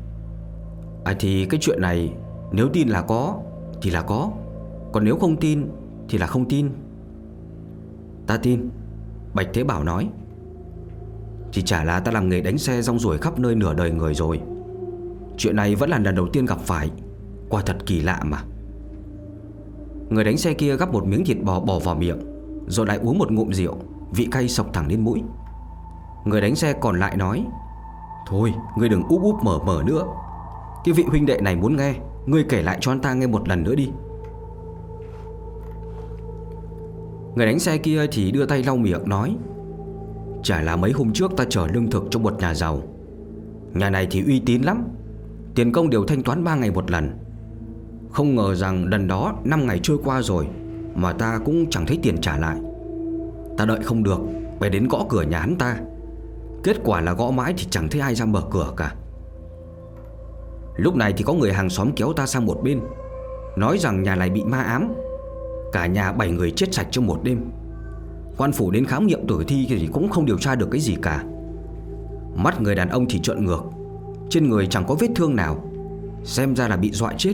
À thì cái chuyện này Nếu tin là có, Thì là có, Còn nếu không tin Thì là không tin. Ta tin, Bạch Thế Bảo nói. Chỉ chả là ta làm nghề đánh xe rong ruổi khắp nơi nửa đời người rồi. Chuyện này vẫn là lần đầu tiên gặp phải, Quả thật kỳ lạ mà. Người đánh xe kia gắp một miếng thịt bò bỏ vào miệng, Rồi lại uống một ngụm rượu, Vị cay sộc thẳng lên mũi. Người đánh xe còn lại nói, Thôi, ngươi đừng úp úp mở mở nữa. Cái vị huynh đệ này muốn nghe, Ngươi kể lại cho anh ta nghe một lần nữa đi. Người đánh xe kia thì đưa tay lau miệng nói, Chả là mấy hôm trước ta chở lương thực cho một nhà giàu. Nhà này thì uy tín lắm, Tiền công đều thanh toán 3 ngày một lần. Không ngờ rằng lần đó 5 ngày trôi qua rồi Mà ta cũng chẳng thấy tiền trả lại. Ta đợi không được bè đến gõ cửa nhà hắn ta. Kết quả là gõ mãi thì chẳng thấy ai ra mở cửa cả. Lúc này thì có người hàng xóm kéo ta sang một bên, Nói rằng nhà này bị ma ám, Cả nhà 7 người chết sạch trong một đêm. Quan phủ đến khám nghiệm tử thi thì cũng không điều tra được cái gì cả. Mắt người đàn ông thì trợn ngược, Trên người chẳng có vết thương nào, Xem ra là bị dọa chết.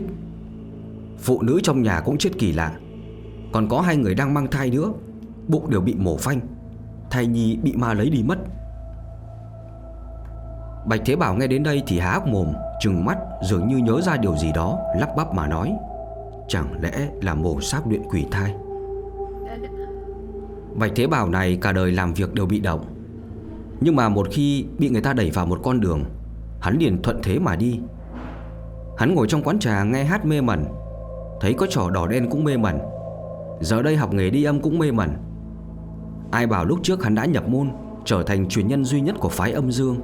Phụ nữ trong nhà cũng chết kỳ lạ. Còn có hai người đang mang thai nữa. Bụng đều bị mổ phanh. Thai nhi bị ma lấy đi mất. Bạch Thế Bảo nghe đến đây thì há hốc mồm, Trừng mắt, dường như nhớ ra điều gì đó, Lắp bắp mà nói. Chẳng lẽ là mổ xác luyện quỷ thai? Bạch Thế Bảo này cả đời làm việc đều bị động. Nhưng mà một khi bị người ta đẩy vào một con đường, Hắn liền thuận thế mà đi. Hắn ngồi trong quán trà nghe hát mê mẩn Thấy có trò đỏ đen cũng mê mẩn. Giờ đây học nghề đi âm cũng mê mẩn. Ai bảo lúc trước hắn đã nhập môn, Trở thành truyền nhân duy nhất của phái âm dương.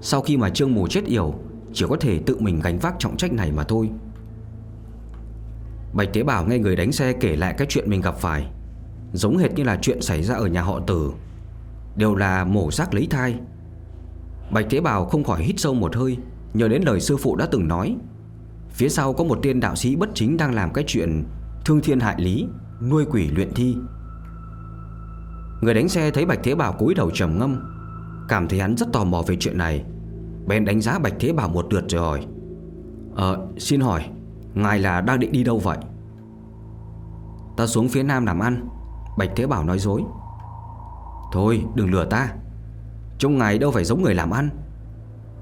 Sau khi mà Trương Mù chết yểu, Chỉ có thể tự mình gánh vác trọng trách này mà thôi. Bạch Tế Bảo nghe người đánh xe kể lại cái chuyện mình gặp phải, Giống hệt như là chuyện xảy ra ở nhà họ Tử, Đều là mổ xác lấy thai. Bạch Tế Bảo không khỏi hít sâu một hơi Nhờ đến lời sư phụ đã từng nói. Phía sau có một tiên đạo sĩ bất chính đang làm cái chuyện Thương thiên hại lý, Nuôi quỷ luyện thi. Người đánh xe thấy Bạch Thế Bảo cúi đầu trầm ngâm, Cảm thấy hắn rất tò mò về chuyện này. Bèn đánh giá Bạch Thế Bảo một lượt rồi hỏi Ờ xin hỏi, Ngài là đang định đi đâu vậy? Ta xuống phía nam làm ăn, Bạch Thế Bảo nói dối. Thôi, đừng lừa ta. Trông ngài đâu phải giống người làm ăn.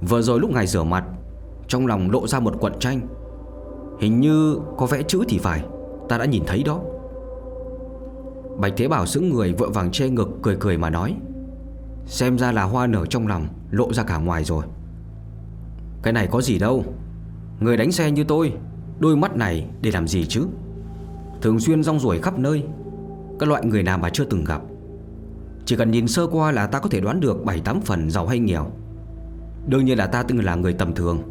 Vừa rồi lúc ngài rửa mặt, Trong lòng lộ ra một quận tranh. Hình như có vẽ chữ thì phải. Ta đã nhìn thấy đó. Bạch Thế Bảo sững người vội vàng che ngực, cười cười mà nói, Xem ra là hoa nở trong lòng, Lộ ra cả ngoài rồi. Cái này có gì đâu. Người đánh xe như tôi, Đôi mắt này để làm gì chứ? Thường xuyên rong ruổi khắp nơi, Các loại người nào mà chưa từng gặp. Chỉ cần nhìn sơ qua là ta có thể đoán được 7-8 phần giàu hay nghèo. Đương nhiên là ta từng là người tầm thường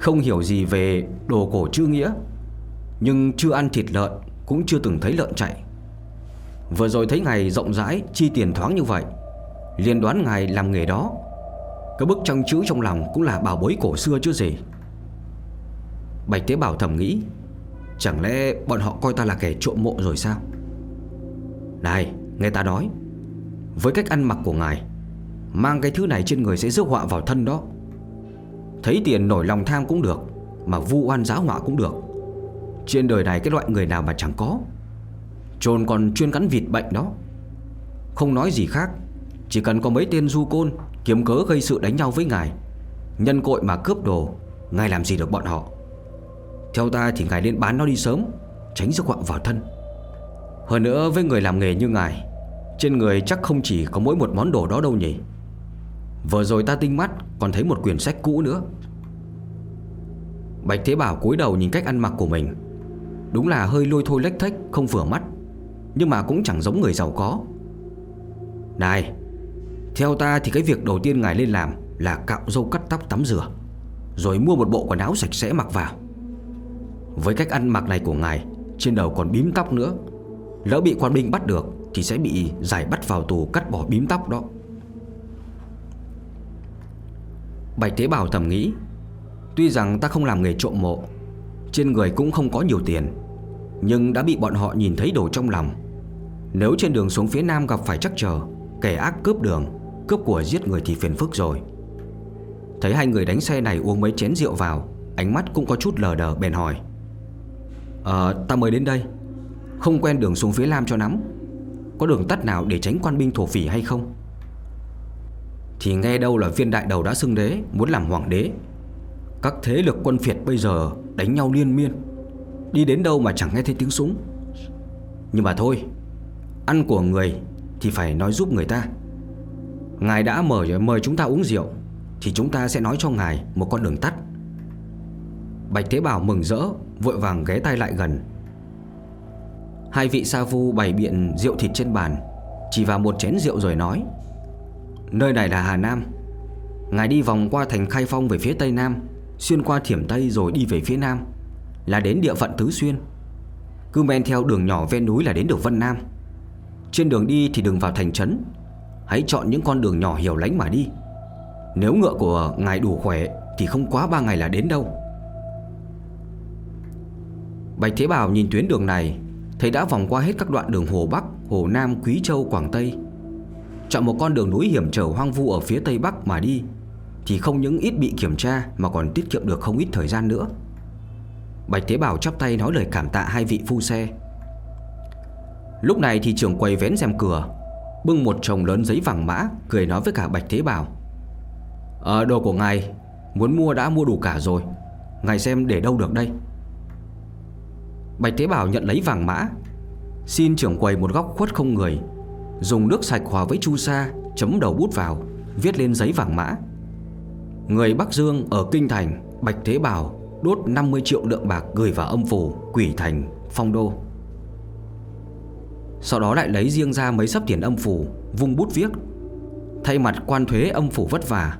không hiểu gì về đồ cổ chữ nghĩa, Nhưng chưa ăn thịt lợn Cũng chưa từng thấy lợn chạy. Vừa rồi thấy ngài rộng rãi, Chi tiền thoáng như vậy, liền đoán ngài làm nghề đó. Cái bức trăng chữ trong lòng Cũng là bảo bối cổ xưa chứ gì. Bạch Tế Bảo thầm nghĩ, Chẳng lẽ bọn họ coi ta là kẻ trộm mộ rồi sao? Này, nghe ta nói, Với cách ăn mặc của ngài, Mang cái thứ này trên người sẽ rước họa vào thân đó. Thấy tiền nổi lòng tham cũng được, Mà vu oan giáo họa cũng được. Trên đời này cái loại người nào mà chẳng có. Trồn còn chuyên cắn vịt bệnh đó. Không nói gì khác, Chỉ cần có mấy tên du côn, Kiếm cớ gây sự đánh nhau với ngài, Nhân cội mà cướp đồ, Ngài làm gì được bọn họ? Theo ta thì ngài nên bán nó đi sớm, Tránh rước họa vào thân. Hơn nữa với người làm nghề như ngài, Trên người chắc không chỉ có mỗi một món đồ đó đâu nhỉ? Vừa rồi ta tinh mắt, Còn thấy một quyển sách cũ nữa. Bạch Thế Bảo cúi đầu nhìn cách ăn mặc của mình. Đúng là hơi lôi thôi lách thách Không vừa mắt, Nhưng mà cũng chẳng giống người giàu có. Này, Theo ta thì cái việc đầu tiên ngài lên làm Là cạo râu cắt tóc tắm rửa, Rồi mua một bộ quần áo sạch sẽ mặc vào. Với cách ăn mặc này của ngài, Trên đầu còn bím tóc nữa. Lỡ bị quan binh bắt được Thì sẽ bị giải bắt vào tù cắt bỏ bím tóc đó. Bạch Thế Bảo thầm nghĩ, Tuy rằng ta không làm nghề trộm mộ, Trên người cũng không có nhiều tiền, Nhưng đã bị bọn họ nhìn thấy đồ trong lòng. Nếu trên đường xuống phía nam gặp phải chắc chờ Kẻ ác cướp đường, Cướp của giết người thì phiền phức rồi. Thấy hai người đánh xe này uống mấy chén rượu vào, Ánh mắt cũng có chút lờ đờ bèn hỏi Ờ ta mới đến đây, Không quen đường xuống phía Nam cho nắm Có đường tắt nào để tránh quan binh thổ phỉ hay không? Thì nghe đâu là viên đại đầu đã xưng đế, Muốn làm hoàng đế. Các thế lực quân phiệt bây giờ đánh nhau liên miên. Đi đến đâu mà chẳng nghe thấy tiếng súng. Nhưng mà thôi, Ăn của người thì phải nói giúp người ta. Ngài đã mời mời chúng ta uống rượu, Thì chúng ta sẽ nói cho ngài một con đường tắt. Bạch Thế Bảo mừng rỡ, Vội vàng ghé tay lại gần. Hai vị sa vu bày biện rượu thịt trên bàn, Chỉ vào một chén rượu rồi nói. Nơi này là Hà Nam. Ngài đi vòng qua thành Khai Phong về phía Tây Nam Xuyên qua Thiểm Tây rồi đi về phía Nam Là đến địa phận Tứ Xuyên. Cứ men theo đường nhỏ ven núi là đến được Vân Nam. Trên đường đi thì đừng vào thành trấn Hãy chọn những con đường nhỏ hiểu lánh mà đi. Nếu ngựa của ngài đủ khỏe Thì không quá ba ngày là đến đâu. Bạch Thế Bảo nhìn tuyến đường này Thấy đã vòng qua hết các đoạn đường Hồ Bắc, Hồ Nam, Quý Châu, Quảng Tây. Chọn một con đường núi hiểm trở hoang vu ở phía tây bắc mà đi, Thì không những ít bị kiểm tra Mà còn tiết kiệm được không ít thời gian nữa. Bạch Thế Bảo chắp tay nói lời cảm tạ hai vị phu xe. Lúc này thì trưởng quầy vén rèm cửa, Bưng một chồng lớn giấy vàng mã, Cười nói với cả Bạch Thế Bảo Ờ đồ của ngài, Muốn mua đã mua đủ cả rồi, Ngài xem để đâu được đây? Bạch Thế Bảo nhận lấy vàng mã. Xin trưởng quầy một góc khuất không người Dùng nước sạch hòa với chu sa Chấm đầu bút vào Viết lên giấy vàng mã. Người Bắc Dương ở Kinh Thành Bạch Thế Bảo đốt 50 triệu lượng bạc gửi vào âm phủ Quỷ Thành, Phong Đô. Sau đó lại lấy riêng ra mấy sắp tiền âm phủ Vung bút viết. Thay mặt quan thuế âm phủ vất vả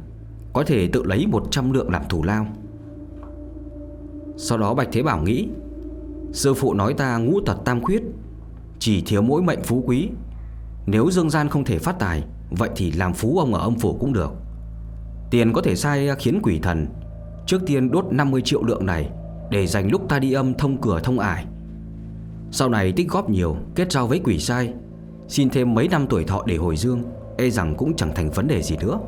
Có thể tự lấy 100 lượng làm thủ lao. Sau đó Bạch Thế Bảo nghĩ Sư phụ nói ta ngũ tật tam khuyết Chỉ thiếu mỗi mệnh phú quý nếu Dương Gian không thể phát tài, Vậy thì làm phú ông ở âm phủ cũng được. Tiền có thể sai khiến quỷ thần. Trước tiên đốt 50 triệu lượng này, Để dành lúc ta đi âm thông cửa thông ải. Sau này tích góp nhiều, Kết giao với quỷ sai. Xin thêm mấy năm tuổi thọ để hồi dương E rằng cũng chẳng thành vấn đề gì nữa.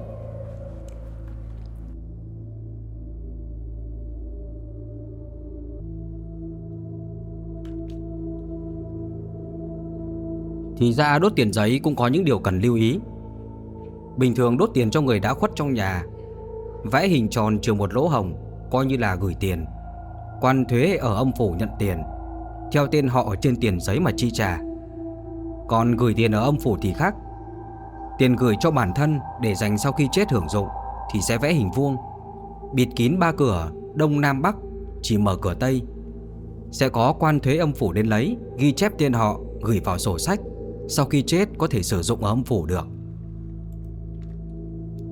Thì ra đốt tiền giấy cũng có những điều cần lưu ý. Bình thường đốt tiền cho người đã khuất trong nhà, Vẽ hình tròn trừ một lỗ hồng, Coi như là gửi tiền. Quan thuế ở âm phủ nhận tiền, Theo tên họ ở trên tiền giấy mà chi trả. Còn gửi tiền ở âm phủ thì khác. Tiền gửi cho bản thân Để dành sau khi chết hưởng dụng Thì sẽ vẽ hình vuông. Bịt kín ba cửa, Đông Nam Bắc, Chỉ mở cửa Tây. Sẽ có quan thuế âm phủ đến lấy, Ghi chép tên họ, Gửi vào sổ sách. Sau khi chết, có thể sử dụng ở âm phủ được.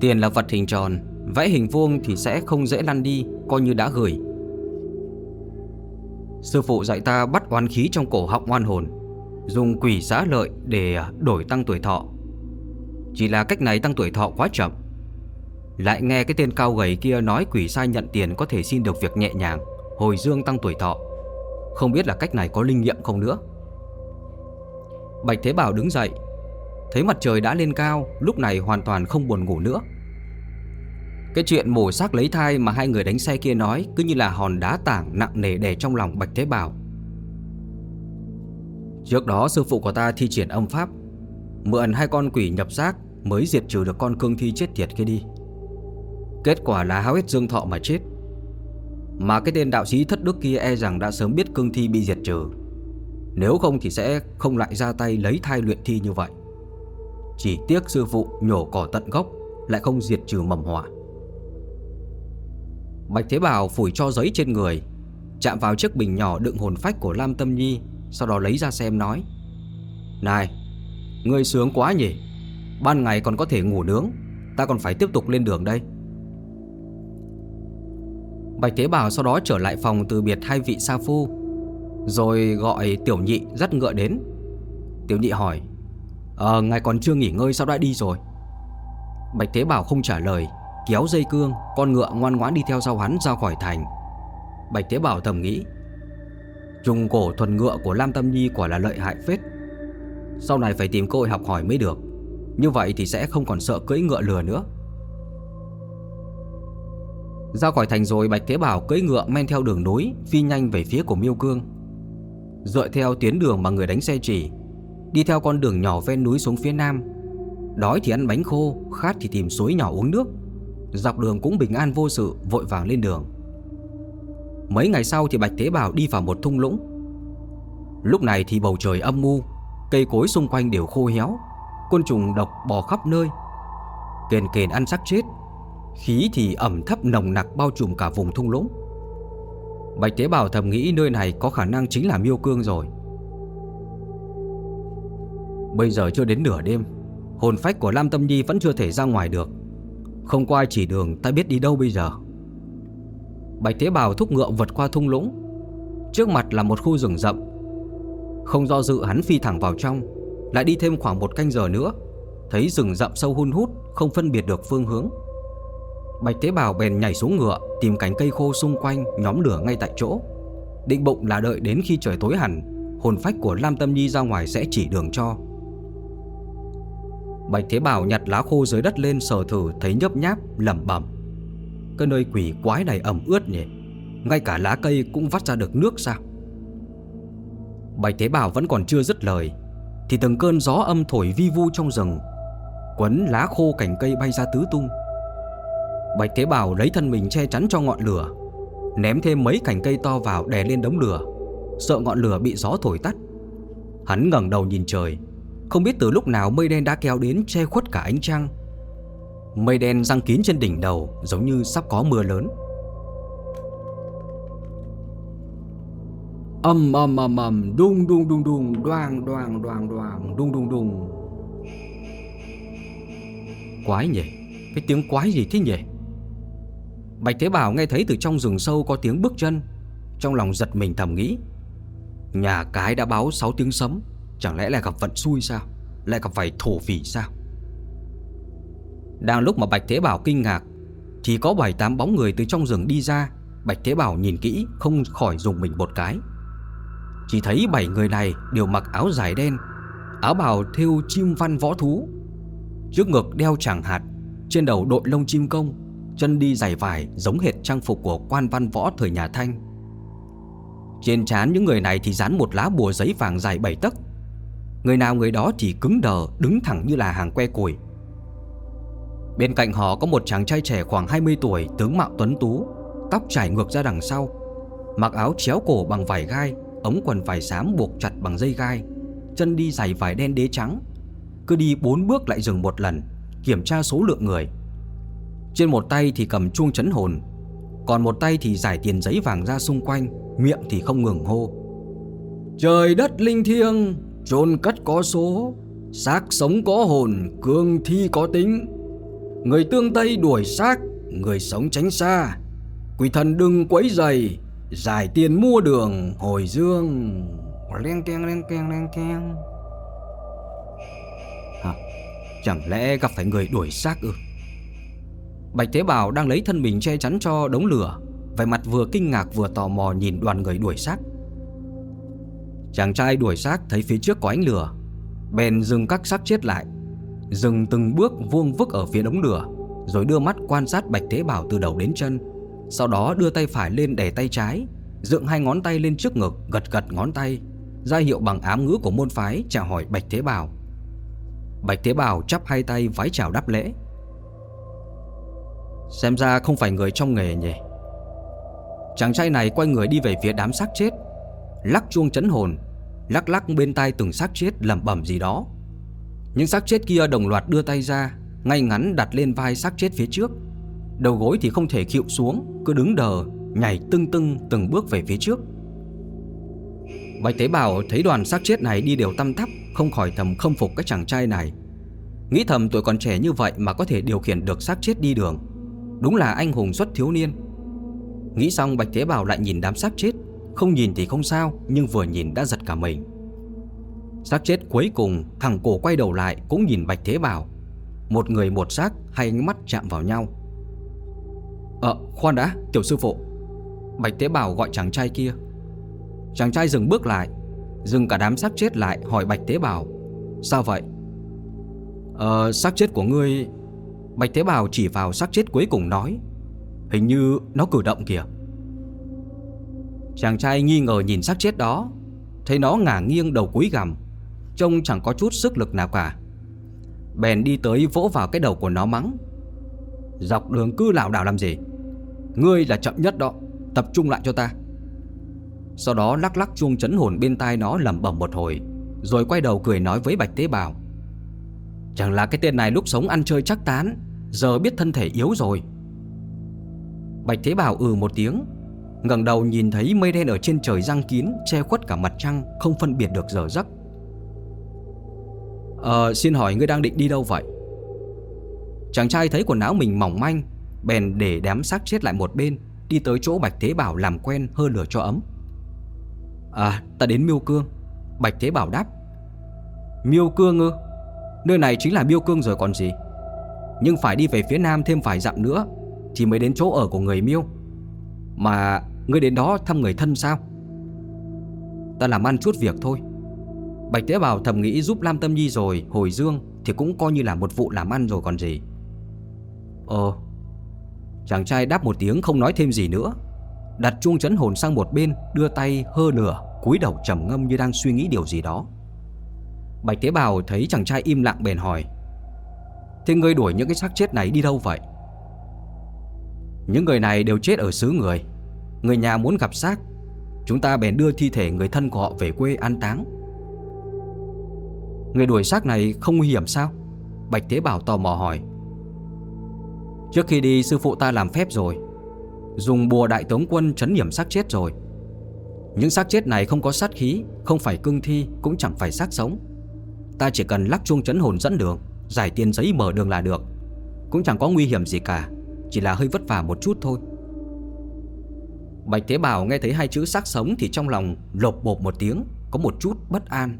Tiền là vật hình tròn, Vẽ hình vuông thì sẽ không dễ lăn đi, Coi như đã gửi. Sư phụ dạy ta bắt oán khí trong cổ họng oan hồn, Dùng quỷ giá lợi để đổi tăng tuổi thọ. Chỉ là cách này tăng tuổi thọ quá chậm. Lại nghe cái tên cao gầy kia nói quỷ sai nhận tiền có thể xin được việc nhẹ nhàng, Hồi dương tăng tuổi thọ. Không biết là cách này có linh nghiệm không nữa. Bạch Thế Bảo đứng dậy. Thấy mặt trời đã lên cao, Lúc này hoàn toàn không buồn ngủ nữa. Cái chuyện mổ xác lấy thai mà hai người đánh xe kia nói Cứ như là hòn đá tảng nặng nề đè trong lòng Bạch Thế Bảo. Trước đó sư phụ của ta thi triển âm pháp, Mượn hai con quỷ nhập xác Mới diệt trừ được con cương thi chết tiệt kia đi. Kết quả là háo hết dương thọ mà chết. Mà cái tên đạo sĩ thất đức kia e rằng đã sớm biết cương thi bị diệt trừ. Nếu không thì sẽ không lại ra tay lấy thai luyện thi như vậy. Chỉ tiếc sư phụ nhổ cỏ tận gốc, Lại không diệt trừ mầm họa. Bạch Thế Bảo phủi cho giấy trên người, Chạm vào chiếc bình nhỏ đựng hồn phách của Lam Tâm Nhi, Sau đó lấy ra xem nói, Này, Ngươi sướng quá nhỉ. Ban ngày còn có thể ngủ nướng, Ta còn phải tiếp tục lên đường đây. Bạch Thế Bảo sau đó trở lại phòng từ biệt hai vị sa phu. Rồi gọi Tiểu Nhị dắt ngựa đến. Tiểu Nhị hỏi Ờ ngài còn chưa nghỉ ngơi sao đã đi rồi? Bạch Thế Bảo không trả lời, Kéo dây cương, Con ngựa ngoan ngoãn đi theo sau hắn ra khỏi thành. Bạch thế Bảo thầm nghĩ Trùng cổ thuần ngựa của Lam Tâm Nhi quả là lợi hại phết. Sau này phải tìm cơ hội học hỏi mới được. Như vậy thì sẽ không còn sợ cưỡi ngựa lừa nữa. Ra khỏi thành rồi, Bạch Thế Bảo cưỡi ngựa men theo đường núi, Phi nhanh về phía của Miêu Cương. Dựa theo tuyến đường mà người đánh xe chỉ Đi theo con đường nhỏ ven núi xuống phía nam. Đói thì ăn bánh khô Khát thì tìm suối nhỏ uống nước. Dọc đường cũng bình an vô sự Vội vàng lên đường. Mấy ngày sau thì Bạch Thế Bảo đi vào một thung lũng. Lúc này thì bầu trời âm u, Cây cối xung quanh đều khô héo Côn trùng độc bò khắp nơi. Kền kền ăn xác chết Khí thì ẩm thấp nồng nặc bao trùm cả vùng thung lũng. Bạch tế Bảo thầm nghĩ nơi này có khả năng chính là miêu cương rồi. Bây giờ chưa đến nửa đêm, Hồn phách của Lam Tâm Nhi vẫn chưa thể ra ngoài được. Không có ai chỉ đường, ta biết đi đâu bây giờ? Bạch tế Bảo thúc ngựa vượt qua thung lũng. Trước mặt là một khu rừng rậm. Không do dự, hắn phi thẳng vào trong, Lại đi thêm khoảng một canh giờ nữa. Thấy rừng rậm sâu hun hút, Không phân biệt được phương hướng. Bạch Thế Bảo bèn nhảy xuống ngựa, Tìm cánh cây khô xung quanh, nhóm lửa ngay tại chỗ. Định bụng là đợi đến khi trời tối hẳn, Hồn phách của Lam Tâm Nhi ra ngoài sẽ chỉ đường cho. Bạch Thế Bảo nhặt lá khô dưới đất lên sờ thử, thấy nhấp nháp, lẩm bẩm. Cái nơi quỷ quái này ẩm ướt nhỉ? Ngay cả lá cây cũng vắt ra được nước sao? Bạch Thế Bảo vẫn còn chưa dứt lời, Thì từng cơn gió âm thổi vi vu trong rừng. Quấn lá khô cành cây bay ra tứ tung. Bạch Thế Bảo lấy thân mình che chắn cho ngọn lửa, Ném thêm mấy cành cây to vào đè lên đống lửa, Sợ ngọn lửa bị gió thổi tắt. Hắn ngẩng đầu nhìn trời, không biết từ lúc nào mây đen đã kéo đến che khuất cả ánh trăng. Mây đen răng kín trên đỉnh đầu, Giống như sắp có mưa lớn. Âm âm âm âm, Đung đung đung đung Đoàng đoàng đoàng đoàng Đung đung đung. Quái nhỉ? Cái tiếng quái gì thế nhỉ? Bạch Thế Bảo nghe thấy từ trong rừng sâu có tiếng bước chân, Trong lòng giật mình thầm nghĩ, Nhà cái đã báo 6 tiếng sấm, Chẳng lẽ lại gặp vận xui sao? Lại gặp phải thổ phỉ sao? Đang lúc mà Bạch Thế Bảo kinh ngạc, Thì có bảy tám bóng người từ trong rừng đi ra. Bạch Thế Bảo nhìn kỹ, Không khỏi dùng mình một cái. Chỉ thấy bảy người này đều mặc áo dài đen, Áo bào thêu chim văn võ thú, Trước ngực đeo chẳng hạt Trên đầu đội lông chim công. Chân đi giày vải giống hệt trang phục của quan văn võ thời nhà Thanh. Trên trán những người này thì dán một lá bùa giấy vàng dài bảy tấc. Người nào người đó chỉ cứng đờ, Đứng thẳng như là hàng que củi. Bên cạnh họ có một chàng trai trẻ khoảng 20 tuổi, Tướng mạo tuấn tú, Tóc trải ngược ra đằng sau, Mặc áo chéo cổ bằng vải gai, Ống quần vải xám buộc chặt bằng dây gai, Chân đi giày vải đen đế trắng. Cứ đi bốn bước lại dừng một lần, Kiểm tra số lượng người. Trên một tay thì cầm chuông chấn hồn, Còn một tay thì giải tiền giấy vàng ra xung quanh, Miệng thì không ngừng hô. Trời đất linh thiêng, chôn cất có số, xác sống có hồn, cương thi có tính. Người tương tây đuổi xác, người sống tránh xa. Quỷ thần đừng quấy dày giải tiền mua đường, hồi dương. Len keng len keng len keng. Hả? chẳng lẽ gặp phải người đuổi xác ư? Bạch thế bảo đang lấy thân mình che chắn cho đống lửa. Vẻ mặt vừa kinh ngạc vừa tò mò nhìn đoàn người đuổi xác Chàng trai đuổi xác thấy phía trước có ánh lửa. Bèn dừng các xác chết lại. Dừng từng bước vuông vức ở phía đống lửa, Rồi đưa mắt quan sát Bạch Thế Bảo từ đầu đến chân. Sau đó đưa tay phải lên đè tay trái, Dựng hai ngón tay lên trước ngực, Gật gật ngón tay. Ra hiệu bằng ám ngữ của môn phái chào hỏi Bạch Thế Bảo. Bạch Thế Bảo chắp hai tay vái chào đáp lễ. Xem ra không phải người trong nghề nhỉ. Chàng trai này quay người đi về phía đám xác chết, Lắc chuông chấn hồn, Lắc lắc bên tai từng xác chết lẩm bẩm gì đó. Những xác chết kia đồng loạt đưa tay ra, Ngay ngắn đặt lên vai xác chết phía trước. Đầu gối thì không thể khịu xuống, Cứ đứng đờ, Nhảy tưng tưng từng bước về phía trước. Bạch Tế bào thấy đoàn xác chết này đi đều tăm tắp, Không khỏi thầm khâm phục cái chàng trai này. Nghĩ thầm tuổi còn trẻ như vậy Mà có thể điều khiển được xác chết đi đường. Đúng là anh hùng xuất thiếu niên. Nghĩ xong Bạch Thế Bảo lại nhìn đám xác chết. Không nhìn thì không sao, Nhưng vừa nhìn đã giật cả mình. Xác chết cuối cùng, Thằng cổ quay đầu lại cũng nhìn Bạch Thế Bảo. Một người một xác, Hai ánh mắt chạm vào nhau. Ờ khoan đã, tiểu sư phụ. Bạch Thế Bảo gọi chàng trai kia. Chàng trai dừng bước lại, Dừng cả đám xác chết lại hỏi Bạch Thế Bảo, Sao vậy? Ờ xác chết của ngươi Bạch Thế Bảo chỉ vào xác chết cuối cùng nói, Hình như nó cử động kìa. Chàng trai nghi ngờ nhìn xác chết đó, Thấy nó ngả nghiêng đầu cúi gằm, Trông chẳng có chút sức lực nào cả. Bèn đi tới vỗ vào cái đầu của nó mắng, Dọc đường cứ lảo đảo làm gì? Ngươi là chậm nhất đó, Tập trung lại cho ta. Sau đó lắc lắc chuông chấn hồn bên tai nó lẩm bẩm một hồi, Rồi quay đầu cười nói với Bạch Tế Bào Chẳng là cái tên này lúc sống ăn chơi chắc tán Giờ biết thân thể yếu rồi Bạch Thế Bảo ừ một tiếng ngẩng đầu nhìn thấy mây đen ở trên trời răng kín che khuất cả mặt trăng, không phân biệt được giờ giấc. Ờ, xin hỏi ngươi đang định đi đâu vậy? Chàng trai thấy quần áo mình mỏng manh, bèn để đám xác chết lại một bên, đi tới chỗ Bạch Thế Bảo làm quen hơ lửa cho ấm. À, ta đến Miêu Cương. Bạch Thế Bảo đáp. Miêu Cương ư? Nơi này chính là Miêu Cương rồi còn gì? Nhưng phải đi về phía nam thêm vài dặm nữa. Thì mới đến chỗ ở của người Miêu. Mà Ngươi đến đó thăm người thân sao? Ta làm ăn chút việc thôi. Bạch Tế Bảo thầm nghĩ giúp Lam Tâm Nhi rồi Hồi dương thì cũng coi như là một vụ làm ăn rồi còn gì. Ờ Chàng trai đáp một tiếng không nói thêm gì nữa. Đặt chuông chấn hồn sang một bên, Đưa tay hơ nửa cúi đầu trầm ngâm như đang suy nghĩ điều gì đó. Bạch Tế Bào thấy chàng trai im lặng bèn hỏi Thế người đuổi những cái xác chết này đi đâu vậy? Những người này đều chết ở xứ người. Người nhà muốn gặp xác. Chúng ta bèn đưa thi thể người thân của họ về quê an táng. Người đuổi xác này không nguy hiểm sao? Bạch Thế Bảo tò mò hỏi. Trước khi đi, sư phụ ta làm phép rồi. Dùng bùa đại tống quân chấn hiểm xác chết rồi. Những xác chết này không có sát khí, Không phải cương thi, Cũng chẳng phải xác sống. Ta chỉ cần lắc chuông chấn hồn dẫn đường. Giải tiền giấy mở đường là được Cũng chẳng có nguy hiểm gì cả Chỉ là hơi vất vả một chút thôi Bạch Thế Bảo nghe thấy hai chữ xác sống thì trong lòng lột bột một tiếng, có một chút bất an.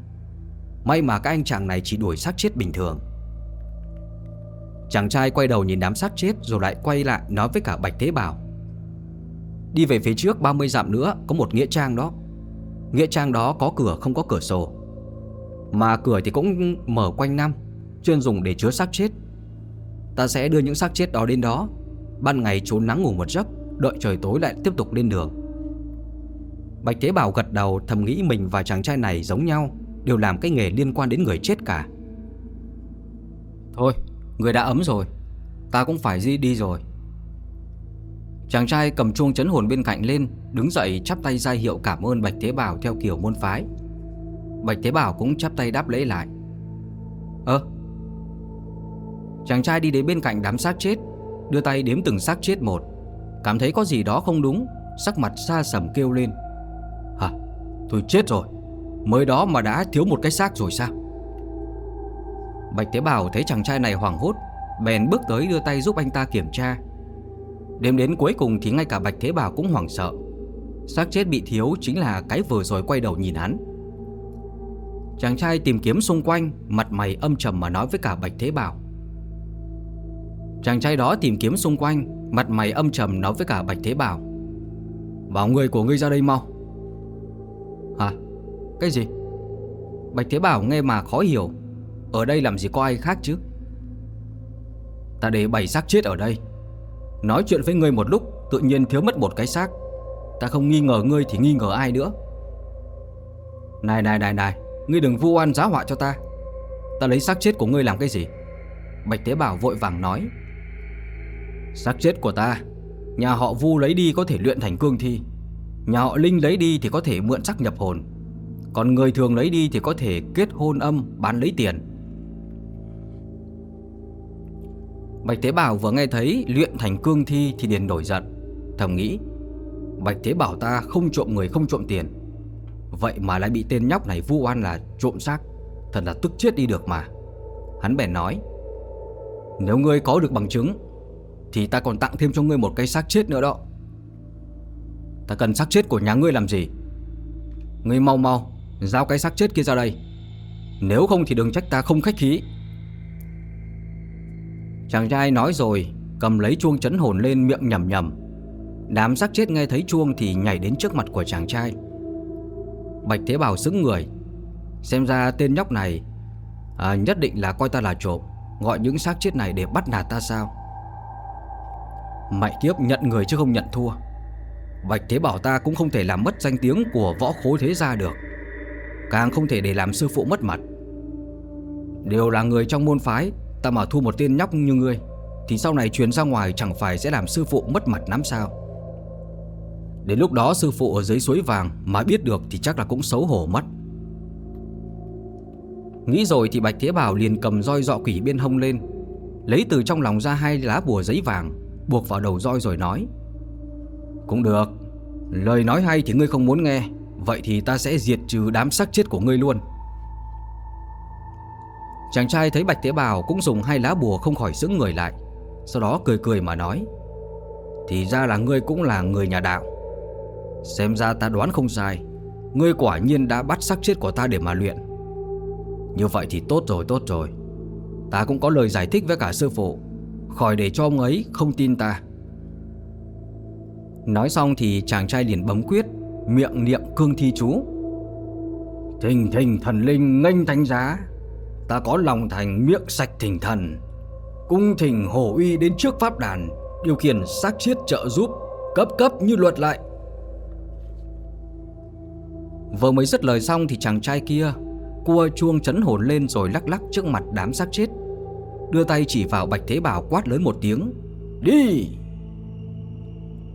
May mà các anh chàng này chỉ đuổi xác chết bình thường. Chàng trai quay đầu nhìn đám xác chết rồi lại quay lại nói với cả Bạch Thế Bảo. Đi về phía trước 30 dặm nữa có một nghĩa trang đó. Nghĩa trang đó có cửa không có cửa sổ. Mà cửa thì cũng mở quanh năm, chuyên dùng để chứa xác chết. Ta sẽ đưa những xác chết đó đến đó, ban ngày trốn nắng ngủ một giấc Đợi trời tối lại tiếp tục lên đường. Bạch Thế Bảo gật đầu thầm nghĩ mình và chàng trai này giống nhau Đều làm cái nghề liên quan đến người chết cả. Thôi, người đã ấm rồi Ta cũng phải đi đi rồi. Chàng trai cầm chuông chấn hồn bên cạnh lên Đứng dậy chắp tay ra hiệu cảm ơn Bạch Thế Bảo theo kiểu môn phái. Bạch Thế Bảo cũng chắp tay đáp lễ lại. Ơ Chàng trai đi đến bên cạnh đám xác chết, Đưa tay đếm từng xác chết một. Cảm thấy có gì đó không đúng, Sắc mặt xa sầm kêu lên. Hả? Tôi chết rồi. Mới đó mà đã thiếu một cái xác rồi sao? Bạch Tế Bảo thấy chàng trai này hoảng hốt, Bèn bước tới đưa tay giúp anh ta kiểm tra. Đêm đến cuối cùng thì ngay cả Bạch Thế Bảo cũng hoảng sợ. Xác chết bị thiếu chính là cái vừa rồi quay đầu nhìn hắn. Chàng trai tìm kiếm xung quanh, Mặt mày âm trầm mà nói với cả Bạch Thế Bảo Chàng trai đó tìm kiếm xung quanh, Mặt mày âm trầm nói với cả Bạch Thế Bảo. Bảo người của ngươi ra đây mau. Hả? Cái gì? Bạch Thế Bảo nghe mà khó hiểu. Ở đây làm gì có ai khác chứ? Ta để bảy xác chết ở đây. Nói chuyện với ngươi một lúc, Tự nhiên thiếu mất một cái xác. Ta không nghi ngờ ngươi thì nghi ngờ ai nữa. Này này này này, Ngươi đừng vu oan giá họa cho ta. Ta lấy xác chết của ngươi làm cái gì? Bạch Tế Bảo vội vàng nói xác chết của ta. Nhà họ Vu lấy đi có thể luyện thành cương thi. Nhà họ Linh lấy đi thì có thể mượn sắc nhập hồn. Còn người thường lấy đi thì có thể kết hôn âm, bán lấy tiền. Bạch Thế Bảo vừa nghe thấy luyện thành cương thi thì liền nổi giận. Thầm nghĩ, Bạch Thế Bảo ta không trộm người, không trộm tiền. Vậy mà lại bị tên nhóc này vu oan là trộm xác. Thật là tức chết đi được mà. Hắn bèn nói, Nếu ngươi có được bằng chứng thì ta còn tặng thêm cho ngươi một cái xác chết nữa đó. Ta cần xác chết của nhà ngươi làm gì? Ngươi mau mau Giao cái xác chết kia ra đây. Nếu không thì đừng trách ta không khách khí. Chàng trai nói rồi Cầm lấy chuông chấn hồn lên miệng nhầm nhầm. Đám xác chết nghe thấy chuông Thì nhảy đến trước mặt của chàng trai. Bạch Thế Bảo xứng người. Xem ra tên nhóc này à, Nhất định là coi ta là trộm Gọi những xác chết này để bắt nạt ta sao? Mạy kiếp nhận người chứ không nhận thua. Bạch Thế Bảo ta cũng không thể làm mất danh tiếng Của võ khối thế gia được. Càng không thể để làm sư phụ mất mặt. Đều là người trong môn phái, Ta mà thu một tên nhóc như ngươi, Thì sau này truyền ra ngoài chẳng phải sẽ làm sư phụ mất mặt lắm sao? Đến lúc đó sư phụ ở dưới suối vàng Mà biết được thì chắc là cũng xấu hổ mất. Nghĩ rồi thì Bạch Thế Bảo liền cầm roi dọ quỷ bên hông lên, Lấy từ trong lòng ra hai lá bùa giấy vàng Buộc vào đầu roi rồi nói. Cũng được, Lời nói hay thì ngươi không muốn nghe, Vậy thì ta sẽ diệt trừ đám sắc chết của ngươi luôn. Chàng trai thấy Bạch Tế Bào cũng dùng hai lá bùa không khỏi sững người lại, Sau đó cười cười mà nói, Thì ra là ngươi cũng là người nhà đạo. Xem ra ta đoán không sai, Ngươi quả nhiên đã bắt xác chết của ta để mà luyện. Như vậy thì tốt rồi tốt rồi. Ta cũng có lời giải thích với cả sư phụ. Khỏi để cho ông ấy không tin ta. Nói xong thì chàng trai liền bấm quyết, Miệng niệm cương thi chú. Thình thình thần linh nghênh thánh giá, Ta có lòng thành miệng sạch thỉnh thần, Cung thỉnh hổ uy đến trước pháp đàn, Điều khiển xác chiết trợ giúp, Cấp cấp như luật lại. Vừa mới dứt lời xong thì chàng trai kia Cua chuông chấn hồn lên rồi lắc lắc trước mặt đám xác chết. Đưa tay chỉ vào Bạch Thế Bảo quát lớn một tiếng. Đi!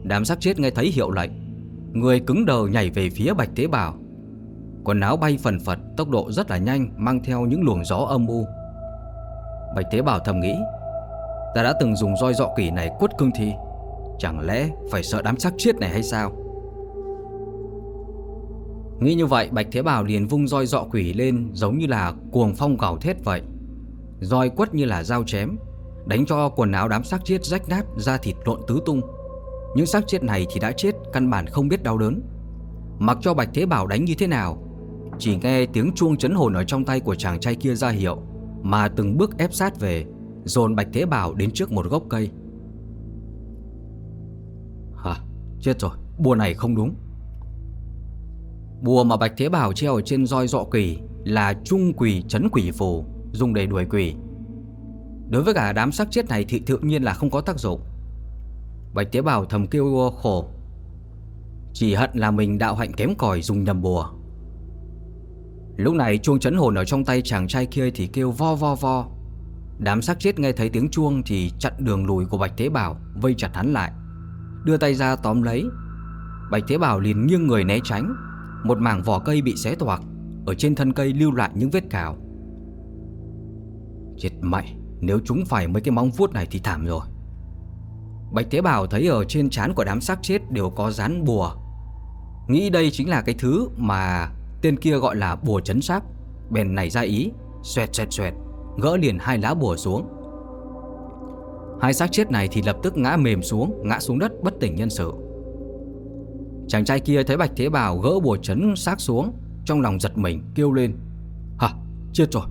Đám xác chết nghe thấy hiệu lệnh, Người cứng đầu nhảy về phía Bạch Thế Bảo. Quần áo bay phần phật, Tốc độ rất là nhanh, Mang theo những luồng gió âm u. Bạch Thế Bảo thầm nghĩ, Ta đã từng dùng roi dọ quỷ này quất cương thi, Chẳng lẽ phải sợ đám xác chết này hay sao? Nghĩ như vậy, Bạch Thế Bảo liền vung roi dọ quỷ lên Giống như là cuồng phong gào thét vậy. Roi quất như là dao chém Đánh cho quần áo đám xác chết rách nát Da thịt lộn tứ tung. Những xác chết này thì đã chết Căn bản không biết đau đớn. Mặc cho Bạch Thế Bảo đánh như thế nào Chỉ nghe tiếng chuông chấn hồn ở trong tay của chàng trai kia ra hiệu Mà từng bước ép sát về Dồn Bạch Thế Bảo đến trước một gốc cây. Hả? Chết rồi, bùa này không đúng. Bùa mà Bạch Thế Bảo treo ở trên roi dọ kỳ Là trung quỷ chấn quỷ phù. Dùng để đuổi quỷ Đối với cả đám xác chết này thì tự nhiên là không có tác dụng Bạch tế bào thầm kêu khổ Chỉ hận là mình đạo hạnh kém cỏi dùng nhầm bùa Lúc này chuông chấn hồn ở trong tay chàng trai kia thì kêu vo vo vo Đám xác chết nghe thấy tiếng chuông thì chặn đường lùi của Bạch Thế Bảo, vây chặt hắn lại. Đưa tay ra tóm lấy. Bạch Thế Bảo liền nghiêng người né tránh. Một mảng vỏ cây bị xé toạc, ở trên thân cây lưu lại những vết cào. Chết mày, nếu chúng phải mấy cái móng vuốt này thì thảm rồi. Bạch tế bào thấy ở trên trán của đám xác chết đều có dán bùa. Nghĩ đây chính là cái thứ mà tên kia gọi là bùa chấn xác. Bèn nảy ra ý, xoẹt xoẹt xoẹt, gỡ liền hai lá bùa xuống. Hai xác chết này thì lập tức ngã mềm xuống, ngã xuống đất bất tỉnh nhân sự. Chàng trai kia thấy Bạch tế bào gỡ bùa chấn xác xuống, trong lòng giật mình kêu lên: "Hả, chết rồi."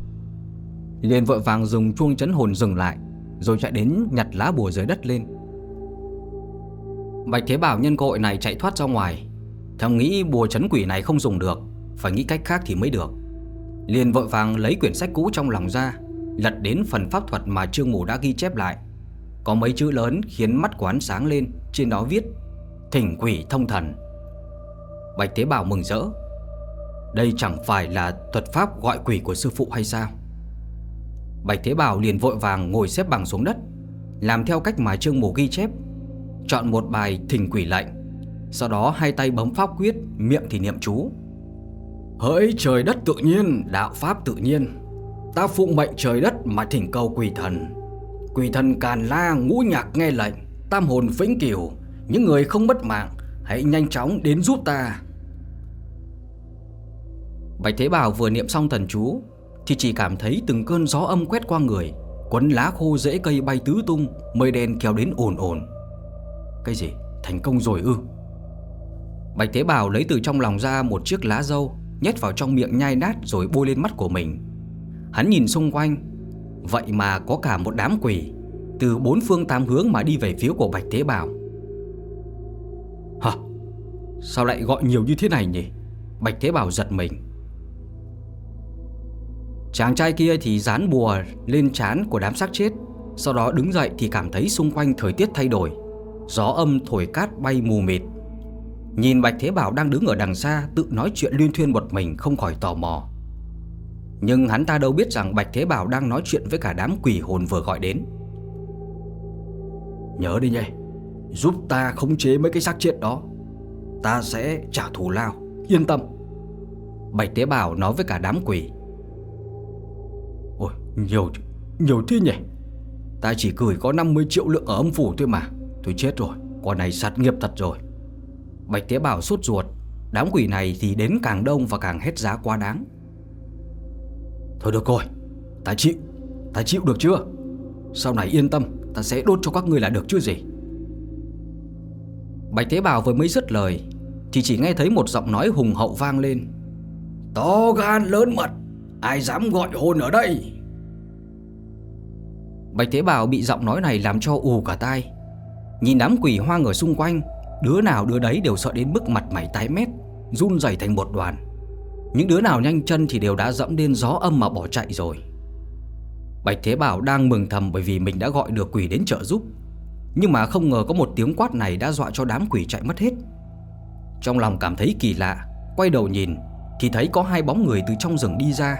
Liền vội vàng dùng chuông chấn hồn dừng lại, rồi chạy đến nhặt lá bùa dưới đất lên. Bạch Thế Bảo nhân cơ hội này chạy thoát ra ngoài, thầm nghĩ bùa chấn quỷ này không dùng được, phải nghĩ cách khác thì mới được. Liền vội vàng lấy quyển sách cũ trong lòng ra, lật đến phần pháp thuật mà Trương Mù đã ghi chép lại. Có mấy chữ lớn khiến mắt quán sáng lên, trên đó viết: Thỉnh quỷ thông thần. Bạch Thế Bảo mừng rỡ. Đây chẳng phải là thuật pháp gọi quỷ của sư phụ hay sao? Bạch Thế Bảo liền vội vàng ngồi xếp bằng xuống đất, làm theo cách mà Trương Mù ghi chép, chọn một bài thỉnh quỷ lệnh, sau đó hai tay bấm pháp quyết, miệng thì niệm chú. Hỡi trời đất tự nhiên, đạo pháp tự nhiên, ta phụng mệnh trời đất mà thỉnh cầu quỷ thần. Quỷ thần càn la ngũ nhạc nghe lệnh, tam hồn vĩnh cửu, những người không mất mạng, hãy nhanh chóng đến giúp ta. Bạch Thế Bảo vừa niệm xong thần chú thì chỉ cảm thấy từng cơn gió âm quét qua người, quấn lá khô rễ cây bay tứ tung, mây đen kéo đến ồn ồn. Cái gì? Thành công rồi ư? Bạch Thế Bảo lấy từ trong lòng ra một chiếc lá dâu, nhét vào trong miệng nhai nát rồi bôi lên mắt của mình. Hắn nhìn xung quanh, vậy mà có cả một đám quỷ từ bốn phương tám hướng mà đi về phía của Bạch Thế Bảo. Hả? Sao lại gọi nhiều như thế này nhỉ? Bạch Thế Bảo giật mình. Chàng trai kia thì dán bùa lên trán của đám xác chết Sau đó đứng dậy thì cảm thấy xung quanh thời tiết thay đổi Gió âm thổi cát bay mù mịt. Nhìn Bạch Thế Bảo đang đứng ở đằng xa Tự nói chuyện liên thuyên một mình không khỏi tò mò. Nhưng hắn ta đâu biết rằng Bạch Thế Bảo đang nói chuyện với cả đám quỷ hồn vừa gọi đến. Nhớ đi nhé Giúp ta khống chế mấy cái xác chết đó Ta sẽ trả thù lao Yên tâm. Bạch Thế Bảo nói với cả đám quỷ nhiều Nhiều thế nhỉ? Ta chỉ gửi có 50 triệu lượng ở âm phủ thôi mà. Tôi chết rồi Con này sát nghiệp thật rồi. Bạch Tế bào sốt ruột, Đám quỷ này thì đến càng đông và càng hết giá quá đáng. Thôi được rồi, Ta chịu Ta chịu được chưa? Sau này yên tâm, Ta sẽ đốt cho các ngươi là được chứ gì? Bạch tế bào vừa mới dứt lời, Thì chỉ nghe thấy một giọng nói hùng hậu vang lên. To gan lớn mật, Ai dám gọi hồn ở đây? Bạch Thế Bảo bị giọng nói này làm cho ù cả tai. Nhìn đám quỷ hoang ở xung quanh, Đứa nào đứa đấy đều sợ đến mức mặt mày tái mét, Run rẩy thành một đoàn. Những đứa nào nhanh chân thì đều đã dẫm lên gió âm mà bỏ chạy rồi. Bạch Thế Bảo đang mừng thầm bởi vì mình đã gọi được quỷ đến trợ giúp. Nhưng mà không ngờ có một tiếng quát này đã dọa cho đám quỷ chạy mất hết. Trong lòng cảm thấy kỳ lạ, Quay đầu nhìn Thì thấy có hai bóng người từ trong rừng đi ra.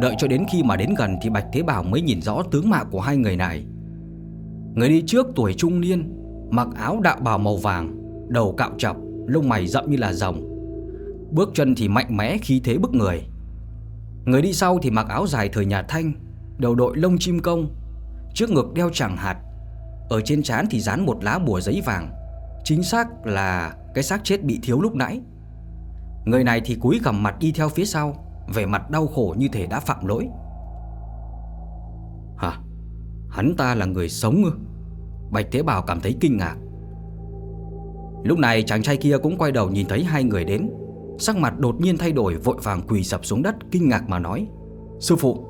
Đợi cho đến khi mà đến gần Thì Bạch Thế Bảo mới nhìn rõ tướng mạo của hai người này. Người đi trước tuổi trung niên, Mặc áo đạo bào màu vàng, Đầu cạo chọc, Lông mày rậm như là rồng. Bước chân thì mạnh mẽ, khí thế bức người. Người đi sau thì mặc áo dài thời nhà Thanh, Đầu đội lông chim công, Trước ngực đeo chẳng hạt. Ở trên trán thì dán một lá bùa giấy vàng, Chính xác là cái xác chết bị thiếu lúc nãy. Người này thì cúi gằm mặt đi theo phía sau về mặt đau khổ như thể đã phạm lỗi Hả? Hắn ta là người sống ư? Bạch Thế Bảo cảm thấy kinh ngạc Lúc này chàng trai kia cũng quay đầu nhìn thấy hai người đến Sắc mặt đột nhiên thay đổi, vội vàng quỳ sập xuống đất, kinh ngạc mà nói, Sư phụ